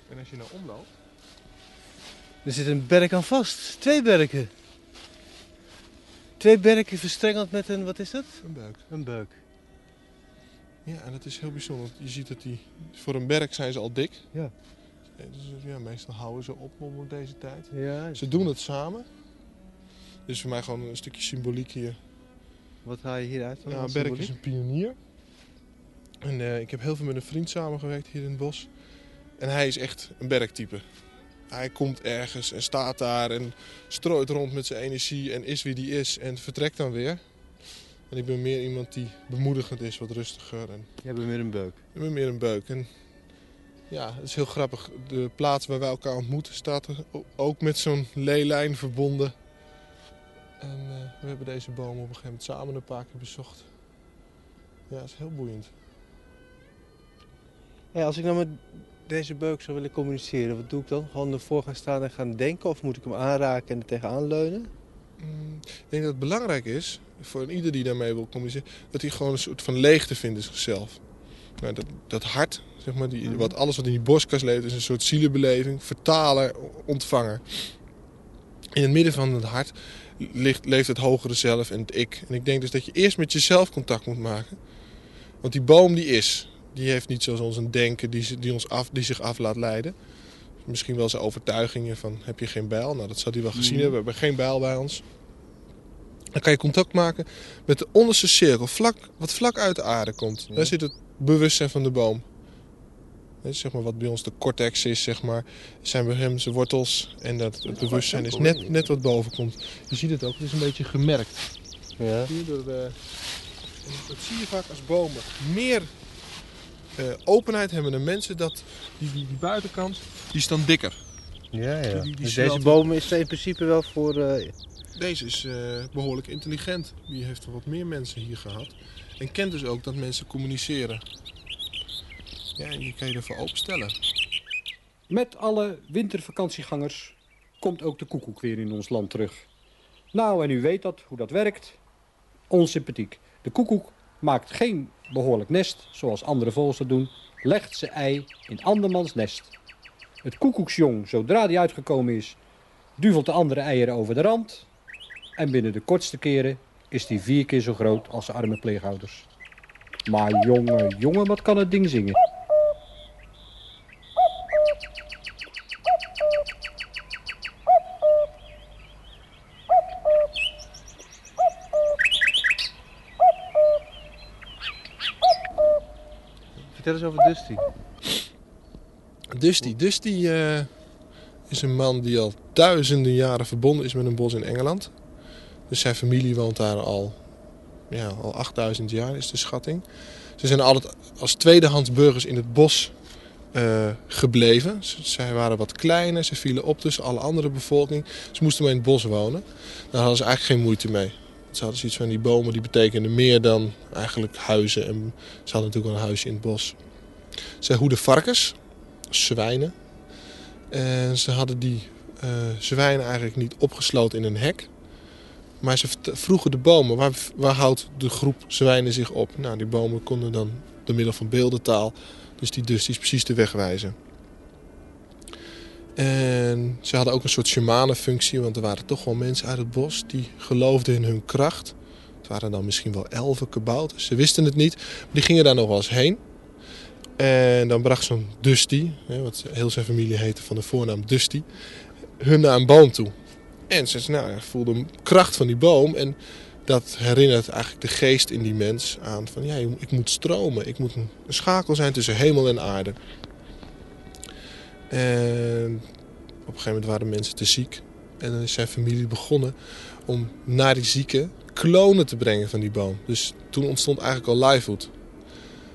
En als je nou omloopt, Er zit een berk aan vast. Twee berken. Twee berken verstrengeld met een, wat is dat? een buik. Een beuk. Ja, en dat is heel bijzonder. Je ziet dat die, voor een berk zijn ze al dik. Ja. Eh, Dus ja, meestal houden ze op om deze tijd. Ja, Ze doen het samen. Dus voor mij gewoon een stukje symboliek hier. Wat haal je hieruit? van Nou, als Berk is symboliek? een pionier. En eh, ik heb heel veel met een vriend samengewerkt hier in het bos. En hij is echt een bergtype. Hij komt ergens en staat daar en strooit rond met zijn energie en is wie die is en vertrekt dan weer. En ik ben meer iemand die bemoedigend is, wat rustiger en Jij bent meer een beuk. ik ben meer een beuk. En ja, het is heel grappig. De plaats waar wij elkaar ontmoeten staat er ook met zo'n leelijn verbonden. En eh, we hebben deze boom op een gegeven moment samen een paar keer bezocht. Ja, het is heel boeiend. Ja, als ik nou met deze beuk zou willen communiceren, wat doe ik dan? Gewoon ervoor gaan staan en gaan denken? Of moet ik hem aanraken en er tegenaan leunen? Mm, Ik denk dat het belangrijk is, voor ieder die daarmee wil communiceren, dat hij gewoon een soort van leegte vindt in zichzelf. Nou, dat, dat hart, zeg maar, die, wat, alles wat in die borstkas leeft, is een soort zielenbeleving, vertaler, ontvanger. In het midden van het hart ligt, leeft het hogere zelf en het ik. En ik denk dus dat je eerst met jezelf contact moet maken. Want die boom die is, die heeft niet zoals ons een denken die, die, ons af, die zich af laat leiden. Misschien wel zijn overtuigingen van heb je geen bijl? Nou, dat zou hij wel gezien hebben. We hebben geen bijl bij ons. Dan kan je contact maken met de onderste cirkel, vlak, wat vlak uit de aarde komt. Daar zit het bewustzijn van de boom. Hè, zeg maar wat bij ons de cortex is, zeg maar, zijn bij hem zijn wortels. En dat het bewustzijn is net, net wat boven komt. Je ziet het ook, het is een beetje gemerkt. Ja. Hier door de, dat zie je vaak als bomen meer eh, openheid hebben dan mensen. Dat die, die, die buitenkant, die is dan dikker. Ja, ja. Die- die Dus deze boom is in principe wel voor... eh, Deze is eh, behoorlijk intelligent. Die heeft wat meer mensen hier gehad. En kent dus ook dat mensen communiceren. Ja, en je kan je ervoor openstellen. Met alle wintervakantiegangers komt ook de koekoek weer in ons land terug. Nou, en u weet dat, hoe dat werkt. Onsympathiek. De koekoek maakt geen behoorlijk nest, zoals andere vogels dat doen. Legt zijn ei in andermans nest. Het koekoeksjong, zodra die uitgekomen is, duvelt de andere eieren over de rand. En binnen de kortste keren is die vier keer zo groot als de arme pleegouders. Maar jongen, jongen, wat kan het ding zingen? Vertel eens over Dusty. Dusty. Dusty eh, is een man die al duizenden jaren verbonden is met een bos in Engeland. Dus zijn familie woont daar al, ja, al 8000 jaar, is de schatting. Ze zijn altijd als tweedehands burgers in het bos eh, gebleven. Zij waren wat kleiner, ze vielen op tussen alle andere bevolking. Ze moesten maar in het bos wonen. Daar hadden ze eigenlijk geen moeite mee. Ze hadden zoiets van die bomen die betekenden meer dan eigenlijk huizen. En ze hadden natuurlijk wel een huisje in het bos. Ze hoeden varkens, zwijnen. En ze hadden die eh, zwijnen eigenlijk niet opgesloten in een hek. Maar ze vroegen de bomen, waar, waar houdt de groep zwijnen zich op? Nou, die bomen konden dan door middel van beeldentaal, dus die Dusties precies de weg wijzen. En ze hadden ook een soort shamanenfunctie, want er waren toch wel mensen uit het bos die geloofden in hun kracht. Het waren dan misschien wel elfen kabouters, ze wisten het niet. Maar die gingen daar nog wel eens heen. En dan bracht zo'n Dusty, wat heel zijn familie heette van de voornaam Dusty, hun naar een boom toe. En ze nou, voelde de kracht van die boom en dat herinnert eigenlijk de geest in die mens aan van ja, ik moet stromen, ik moet een schakel zijn tussen hemel en aarde. En op een gegeven moment waren mensen te ziek en dan is zijn familie begonnen om naar die zieken klonen te brengen van die boom. Dus toen ontstond eigenlijk al livewood.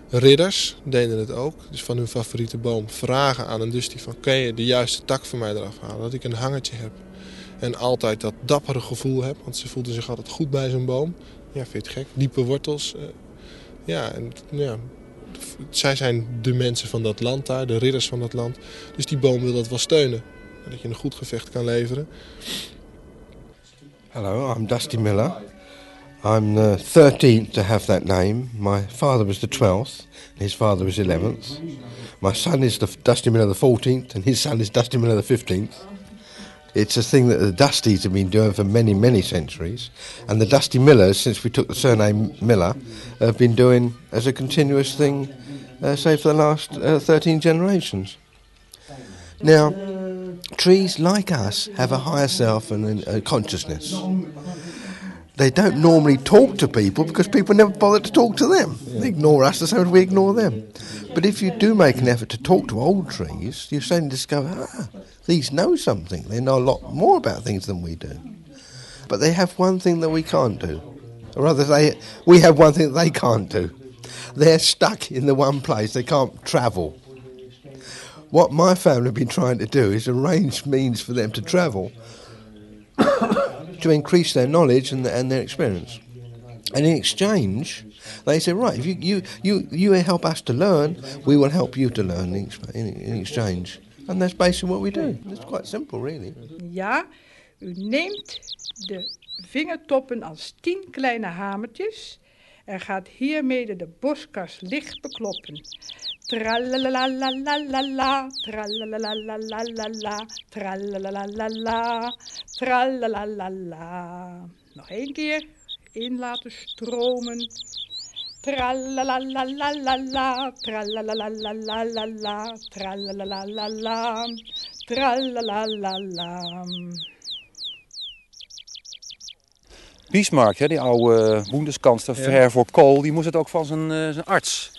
Ridders deden het ook, dus van hun favoriete boom vragen aan een dusty van kan je de juiste tak voor mij eraf halen, dat ik een hangertje heb. En altijd dat dappere gevoel heb, want ze voelden zich altijd goed bij zo'n boom. Ja, vind je het gek? Diepe wortels. eh, ja, en ja, zij zijn de mensen van dat land daar, de ridders van dat land. Dus die boom wil dat wel steunen. Dat je een goed gevecht kan leveren. Hello, I'm Dusty Miller. I'm the 13th to have that name. My father was the 12th, and his father was 11th. My son is the Dusty Miller the 14th, and his son is Dusty Miller the 15th. It's a thing that the Dusties have been doing for many, many centuries. And the Dusty Millers, since we took the surname Miller, have been doing as a continuous thing, uh, say, for the last uh, 13 generations. Now, trees like us have a higher self and a, a consciousness. They don't normally talk to people because people never bother to talk to them. They ignore us the same as we ignore them. But if you do make an effort to talk to old trees, you suddenly discover, ah, these know something. They know a lot more about things than we do. But they have one thing that we can't do. Or rather, they, we have one thing that they can't do. They're stuck in the one place. They can't travel. What my family have been trying to do is arrange means for them to travel to increase their knowledge and, and their experience. And in exchange, they say, right, if you, you, you, you help us to learn, we will help you to learn in, in, in exchange. And that's basically what we do. It's quite simple, really. Ja, u neemt de vingertoppen als tien kleine hamertjes en gaat hiermee de boskas licht bekloppen. Tralalalala. Nog één keer in laten stromen. Tralalalalala, tralalalalala, tralalalala, tralalalala. Bismarck, hè, die oude boendeskansler, Ja. ver voor kool, die moest het ook van zijn, eh, zijn arts.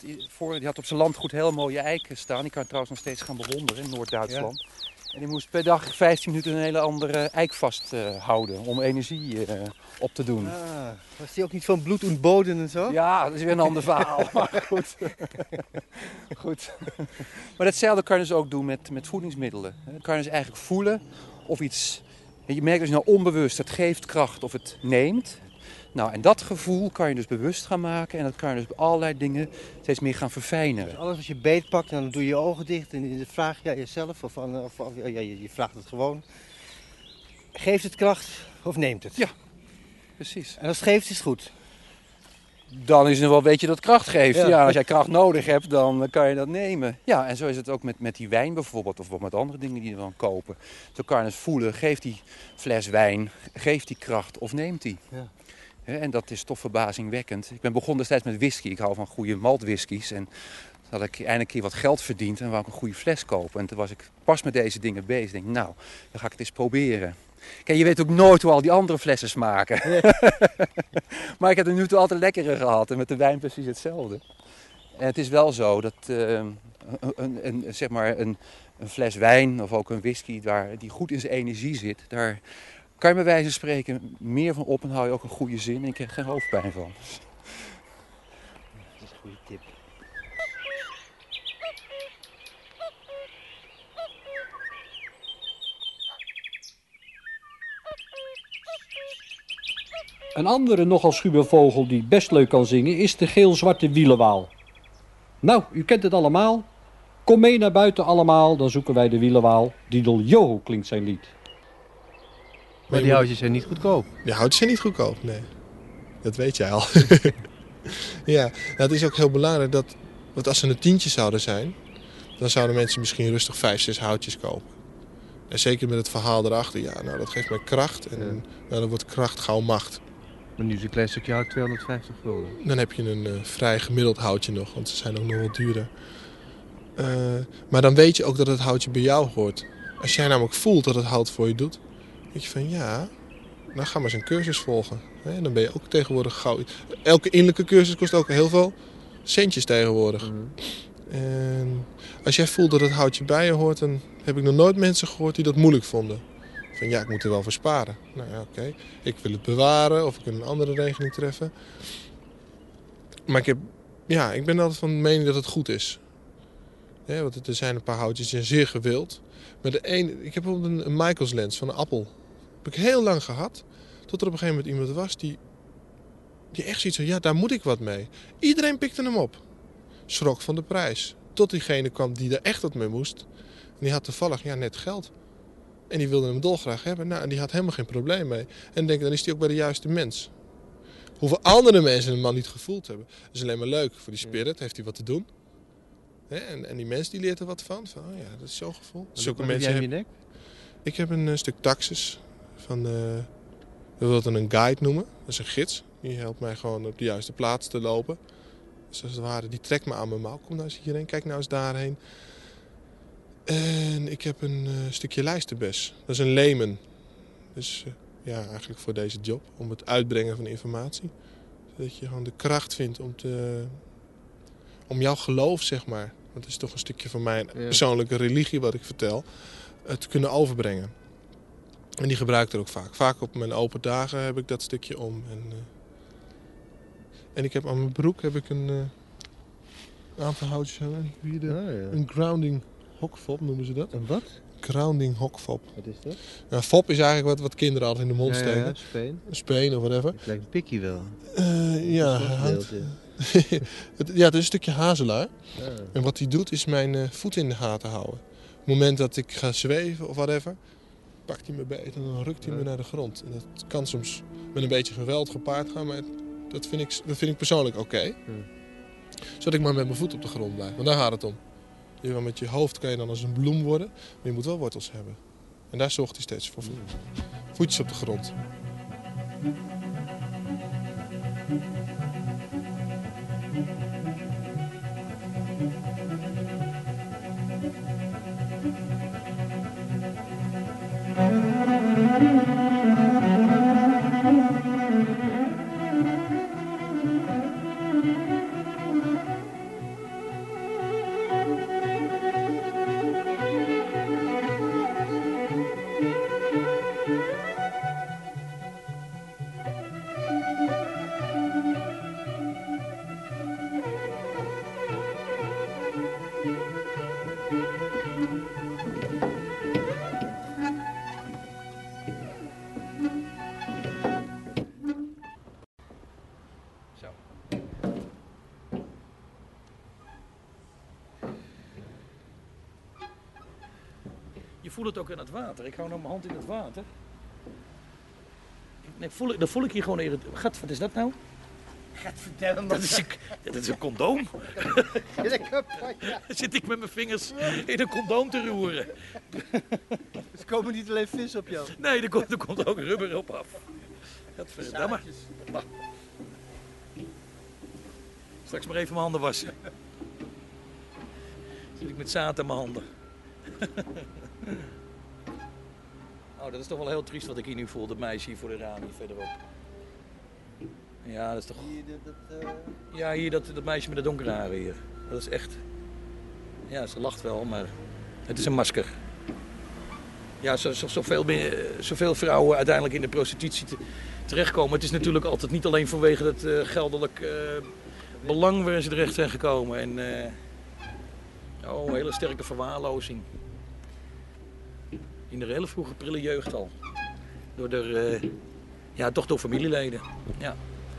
Dat, voor, die had op zijn landgoed heel mooie eiken staan. Die kan je trouwens nog steeds gaan bewonderen in Noord-Duitsland. En die moest per dag 15 minuten een hele andere eik vasthouden om energie eh, op te doen. Ah, was die ook niet van bloed en bodem en zo? Ja, dat is weer een ander verhaal. [LAUGHS] Maar goed. [LAUGHS] goed. Maar datzelfde kan je dus ook doen met, met voedingsmiddelen. Dan kan je dus eigenlijk voelen of iets... Je merkt dus nou onbewust, het geeft kracht of het neemt. Nou, en dat gevoel kan je dus bewust gaan maken en dat kan je dus allerlei dingen steeds meer gaan verfijnen. Dus alles wat je beet pakt, dan doe je je ogen dicht en dan vraag je jezelf, of, aan, of, of- ja, je, je vraagt het gewoon. Geeft het kracht of neemt het? Ja, precies. En als het geeft, is het goed. Dan is het wel, weet je, dat kracht geeft. Ja. Ja. als jij kracht nodig hebt, dan kan je dat nemen. Ja, en zo is het ook met, met die wijn bijvoorbeeld, of met andere dingen die je dan kopen. Zo kan je eens voelen, geeft die fles wijn, geeft die kracht of neemt die? Ja. En dat is toch verbazingwekkend. Ik ben begonnen destijds met whisky. Ik hou van goede maltwhiskies. En toen had ik eindelijk een keer wat geld verdiend en wou ik een goede fles kopen. En toen was ik pas met deze dingen bezig. Ik denk, nou, dan ga ik het eens proberen. Kijk, je weet ook nooit hoe al die andere flessen smaken. [LAUGHS] maar ik heb er nu toe altijd lekkere gehad. En met de wijn precies hetzelfde. En het is wel zo dat eh, een, een, een- zeg maar een, een fles wijn of ook een whisky waar, die goed in zijn energie zit, daar kan je bij wijze van spreken meer van op en hou je ook een goede zin en je krijgt geen hoofdpijn van. Dat is een goede tip. Een andere nogal schuwe vogel die best leuk kan zingen is de geel-zwarte wielenwaal. Nou, u kent het allemaal. Kom mee naar buiten allemaal, dan zoeken wij de wielenwaal. Didel Joho klinkt zijn lied. Maar die houtjes zijn niet goedkoop. Die houtjes zijn niet goedkoop, nee. Dat weet jij al. [LAUGHS] ja, nou, het is ook heel belangrijk dat... Want als ze een tientje zouden zijn... dan zouden mensen misschien rustig vijf, zes houtjes kopen. En zeker met het verhaal erachter. Ja, nou, dat geeft mij kracht. En nou, dan wordt kracht gauw macht. Maar nu is een klein stukje hout 250 gulden. Dan heb je een eh, vrij gemiddeld houtje nog, want ze zijn ook nog wel duurder. Eh, maar dan weet je ook dat het houtje bij jou hoort. Als jij namelijk voelt dat het hout voor je doet, denk je van ja, dan ga maar eens een cursus volgen. Hè, dan ben je ook tegenwoordig gauw. Elke innerlijke cursus kost ook heel veel centjes tegenwoordig. En als jij voelt dat het houtje bij je hoort, dan heb ik nog nooit mensen gehoord die dat moeilijk vonden. Van ja, ik moet er wel voor sparen. Nou ja, oké. Ik wil het bewaren of ik wil een andere regeling treffen. Maar ik, heb, ja, ik ben altijd van de mening dat het goed is. Want er zijn een paar houtjes die zijn zeer gewild. Maar de een, ik heb bijvoorbeeld een, een Michaels lens van een appel. Heb ik heel lang gehad. Tot er op een gegeven moment iemand was die, die echt zoiets van... Ja, daar moet ik wat mee. Iedereen pikte hem op. Schrok van de prijs. Tot diegene kwam die er echt wat mee moest. En die had toevallig ja, net geld. En die wilde hem dolgraag hebben. Nou, en die had helemaal geen probleem mee. En denk, dan is hij ook bij de juiste mens. Hoeveel andere mensen een man niet gevoeld hebben. Dat is alleen maar leuk. Voor die spirit heeft hij wat te doen. Hè, En, en die mens die leert er wat van. van oh ja, dat is zo'n gevoel. Zulke mensen heb- je nek? Ik heb een eh, stuk taxis. Van, eh we willen het een guide noemen. Dat is een gids. Die helpt mij gewoon op de juiste plaats te lopen. Dus als het ware, die trekt me aan mijn mouw. Kom nou eens hierheen, kijk nou eens daarheen. En ik heb een eh, stukje lijsterbes. Dat is een lemen. Dus eh, ja, eigenlijk voor deze job. Om het uitbrengen van informatie. Zodat je gewoon de kracht vindt om, te, om jouw geloof, zeg maar. Want het is toch een stukje van mijn persoonlijke religie wat ik vertel. te kunnen overbrengen. En die gebruik ik er ook vaak. Vaak op mijn open dagen heb ik dat stukje om. En, eh, en ik heb aan mijn broek heb ik een eh, aantal houtjes hangen. Hier de, Een grounding hokfop noemen ze dat. Een wat? Grounding hokfop. Wat is dat? Nou, fop is eigenlijk wat, wat kinderen altijd in de mond Ja, steken. ja, speen. Een speen of whatever. Het lijkt een pikkie wel. Eh, ja, slotbeeld, [LAUGHS] het, ja, het is een stukje hazelaar. Ja. En wat hij doet is mijn voet in de gaten houden. Op het moment dat ik ga zweven of whatever, pakt hij me beet en dan rukt hij me naar de grond. En dat kan soms met een beetje geweld gepaard gaan, maar dat vind ik, dat vind ik persoonlijk oké. Zodat ik maar met mijn voet op de grond blijf, want daar gaat het om. Je, met je hoofd kan je dan als een bloem worden, maar je moet wel wortels hebben. En daar zorgt hij steeds voor. Voetjes op de grond. voel het ook in het water. Ik hou nou mijn hand in het water. Nee, voel ik, dan voel ik hier gewoon eerder. Gat, wat is dat nou? Gadverdamme, Dat is een, dat is een condoom. [LAUGHS] Ja, zit ik met mijn vingers in een condoom te roeren. Er komen niet alleen vis op jou. Nee, er komt, er komt ook rubber op af. Gadverdamme. Straks maar even mijn handen wassen. Zit ik met zaad aan mijn handen. [LAUGHS] Oh, dat is toch wel heel triest wat ik hier nu voel. Dat meisje hier voor de raam, hier verderop. Ja, dat is toch... Hier, dat, dat, eh, Ja, hier dat, dat meisje met de donkere haren hier. Dat is echt... Ja, ze lacht wel, maar het is een masker. Ja, zo, zo, zoveel, be- zoveel vrouwen uiteindelijk in de prostitutie te- terechtkomen. Het is natuurlijk altijd niet alleen vanwege het eh, geldelijk eh, belang waarin ze terecht zijn gekomen. En, eh, oh, een hele sterke verwaarlozing. In de hele vroege prille jeugd al. Door de, eh, ja, toch door familieleden. Ja.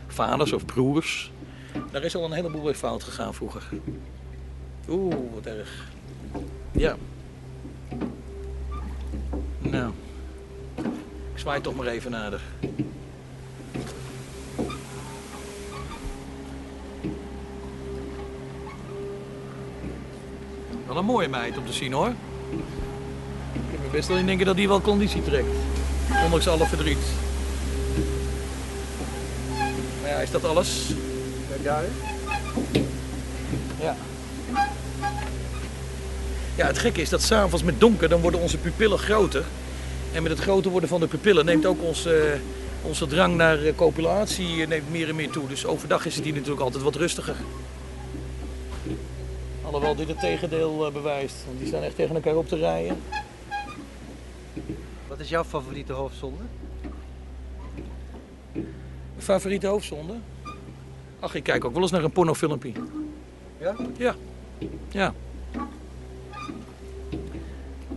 Vaders of broers. Daar is al een heleboel weer fout gegaan vroeger. Oeh, wat erg. Ja. Nou. Ik zwaai toch maar even nader. Wel een mooie meid om te zien hoor. Me best wel in denken dat die wel conditie trekt. Ondanks alle verdriet. Maar ja, is dat alles? Hè? Ja. Ja, het gekke is dat s'avonds met donker dan worden onze pupillen groter. En met het groter worden van de pupillen neemt ook onze, onze drang naar eh, copulatie eh, neemt meer en meer toe. Dus overdag is het hier natuurlijk altijd wat rustiger. Alhoewel dit het tegendeel eh, bewijst. Want die staan echt tegen elkaar op te rijden. Wat is jouw favoriete hoofdzonde? Favoriete hoofdzonde? Ach, ik kijk ook wel eens naar een pornofilmpje. Ja? Ja. Ja.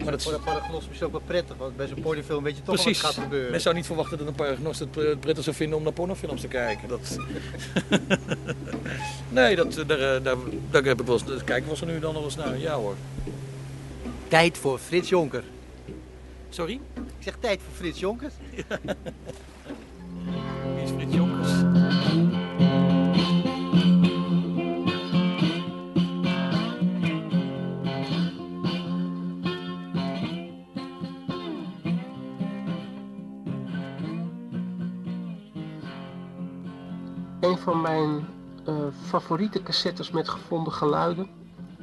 Maar dat Voor de paragnos misschien ook wel prettig, want bij zo'n pornofilm weet je toch Precies. wat gaat gebeuren. Men zou niet verwachten dat een paragnost het prettig zou vinden om naar pornofilms te kijken. Dat... [LAUGHS] nee, dat, eh, daar, eh, daar, daar heb ik wel eens, kijken we zo nu dan nog eens naar. Ja hoor. Tijd voor Frits Jonker. Sorry? Ik zeg tijd voor Frits Jonker. [LAUGHS] Wie is Frits Jonkers? Een van mijn eh, favoriete cassettes met gevonden geluiden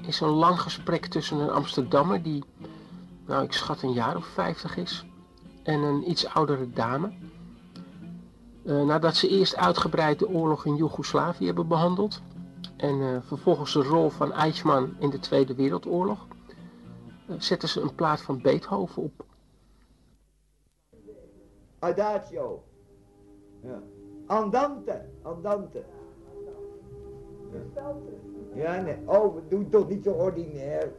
is een lang gesprek tussen een Amsterdammer die, nou ik schat een jaar of 50 is, en een iets oudere dame. Eh, nadat ze eerst uitgebreid de oorlog in Joegoslavië hebben behandeld en eh, vervolgens de rol van Eichmann in de Tweede Wereldoorlog, eh, zetten ze een plaat van Beethoven op. Adagio. Ja. Andante, andante. Ja. Ja, nee. Oh, doe toch niet zo ordinair.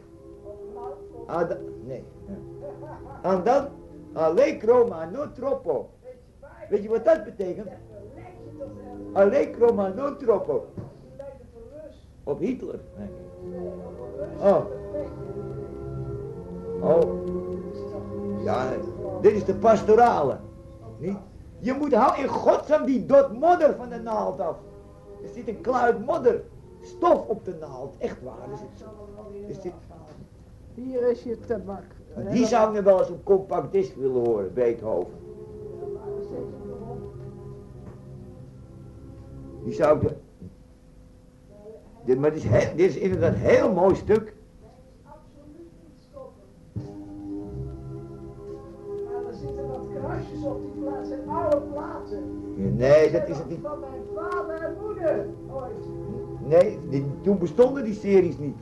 Ad nee. Ja. Andant, allegro ma non troppo. Weet je wat dat betekent? Allegro ma non troppo. Op Hitler. Oh. Oh. Ja, dit is de pastorale. Niet? Je moet hou in godsnaam die dot modder van de naald af. Er zit een kluit modder. Stof op de naald. Echt waar. Er zit, Hier is je tabak. die zou nog wel eens op compact disc willen horen, Beethoven. Die zou ik... Dit, maar dit is, he- dit is inderdaad een heel mooi stuk. Maar er zitten wat krasjes op die plaats en oude platen. Nee, dat is het niet. Van mijn vader en moeder ooit. Nee, die- toen bestonden die series niet.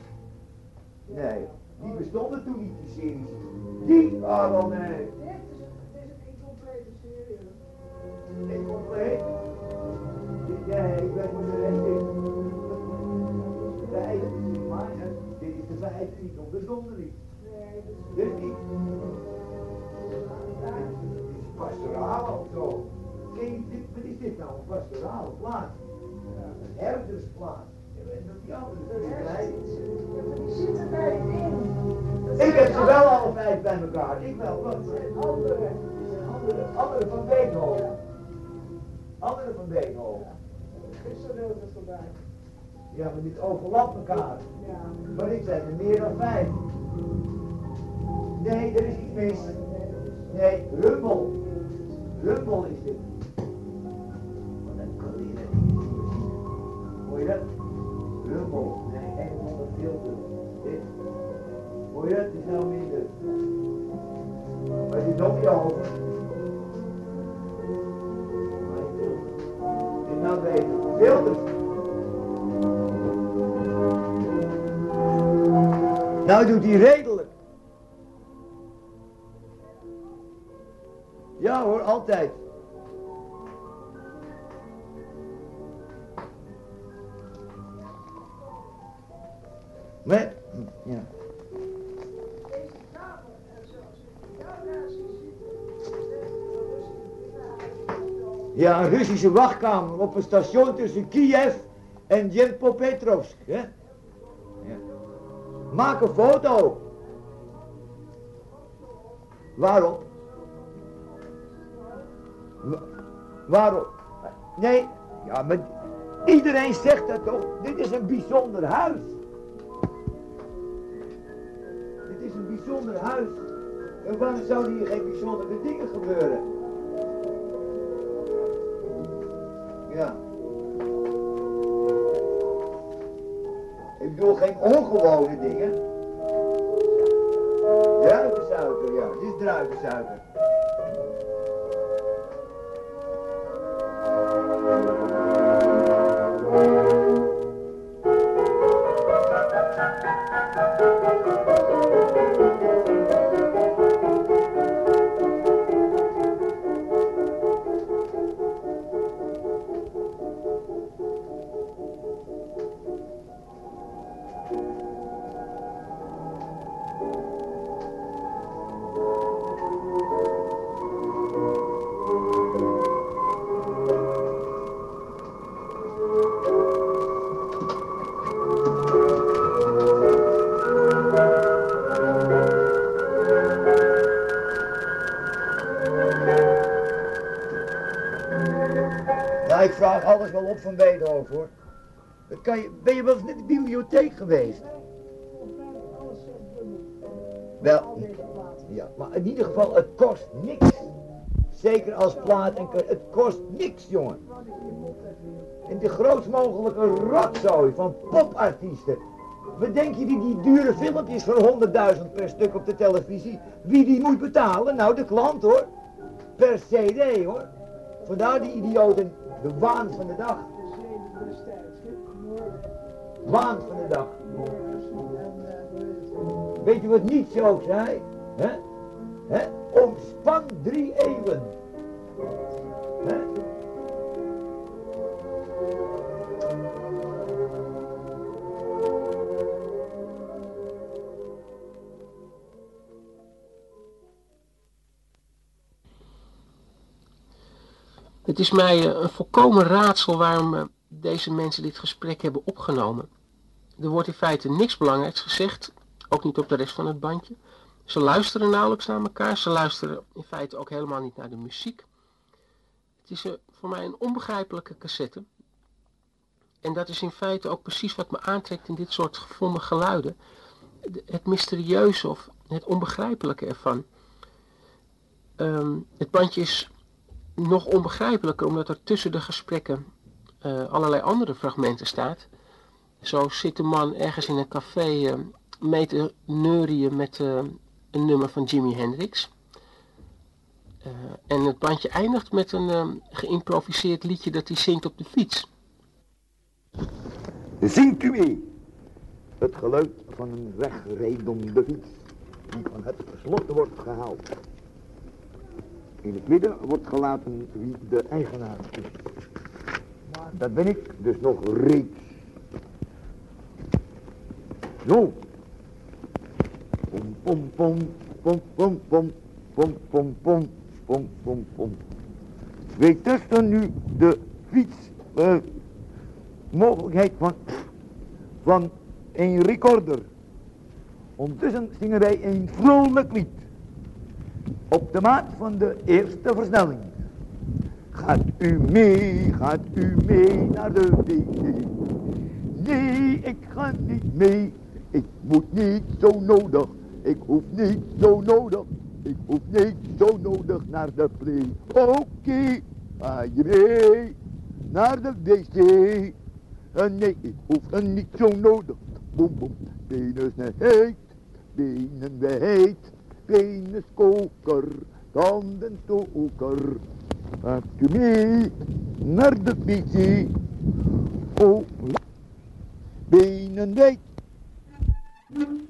Nee, die bestonden toen niet, die series. Die waren al, nee. Dit is een, het is een incomplete serie. Incompleet. Nee, ik meer eens. De is niet mijn, dit is de vijfde niet, de zonde niet. Nee, Dit niet. Dit is pastoraal of zo. Kijk, dit, wat is dit nou? Een pastorale plaats. Een herdersplaats. Ik heb ze wel alle vijf bij elkaar. Ik wel. Wat zijn andere? Andere, andere van Beethoven. Andere van Beethoven. Gisteren heel veel voorbij. Ja, maar dit overlapt elkaar. Maar ik zijn er meer dan vijf. Nee, er is iets mis. Nee, Rummel. Rummel is dit. Een Hoor je dat? Nee, de filter. Dit. Hoor je? Het is nou minder. Maar zit nog niet over. Dit nou beter. Filters. Nou doet hij redelijk. Ja hoor, altijd. Maar, ja. Ja, een Russische wachtkamer op een station tussen Kiev en Dnipropetrovsk, hè? Ja. Maak een foto. Waarop? Wa- Waarop? Nee, ja, maar iedereen zegt dat toch? Dit is een bijzonder huis. Bijzonder huis. En waarom zouden hier geen bijzondere dingen gebeuren? Ja. Ik bedoel geen ongewone dingen. Druivensuiker, ja, dit is druivensuiker. Van Beethoven hoor. Dat kan je, ben je wel eens naar de bibliotheek geweest? Wel, ja, maar in ieder geval, het kost niks. Zeker als plaat en het kost niks, jongen. En de grootst mogelijke rotzooi van popartiesten. Wat denk je die die dure filmpjes voor 100.000 per stuk op de televisie, wie die moet betalen? Nou, de klant hoor. Per cd hoor. Vandaar die idioten, de waan van de dag. Waan van de dag. Weet je wat Nietzsche ook zei? Hè? Hè? Omspan drie eeuwen. Het is mij eh, een volkomen raadsel waarom eh, deze mensen dit gesprek hebben opgenomen. Er wordt in feite niks belangrijks gezegd, ook niet op de rest van het bandje. Ze luisteren nauwelijks naar elkaar, ze luisteren in feite ook helemaal niet naar de muziek. Het is voor mij een onbegrijpelijke cassette. En dat is in feite ook precies wat me aantrekt in dit soort gevonden geluiden. De- Het mysterieuze of het onbegrijpelijke ervan. Ehm, het bandje is nog onbegrijpelijker omdat er tussen de gesprekken eh, allerlei andere fragmenten staat. Zo zit de man ergens in een café eh, mee te neurien met eh, een nummer van Jimi Hendrix. Eh, en het bandje eindigt met een eh, geïmproviseerd liedje dat hij zingt op de fiets. Zingt u mee het geluid van een wegrijdende fiets die van het slot wordt gehaald. In het midden wordt gelaten wie de eigenaar is. Dat ben ik, dus nog reeds. Zo. Pom pom pom pom pom pom pom pom pom pom pom pom. Weet testen nu de fiets eh, mogelijkheid van, van een recorder Ondertussen zingen wij een vrolijk lied. Op de maat van de eerste versnelling. Gaat u mee, gaat u mee naar de wc? Nee, ik ga niet mee. Ik moet niet zo nodig. Ik hoef niet zo nodig. Ik hoef niet zo nodig naar de play. Oké, ga je mee naar de wc? Eh, nee, ik hoef niet zo nodig. Boem, boem. Penis heet, benen wijd, peniskoker, tandenstoker. Gaat u mee naar de wc? Oh, benen wijd.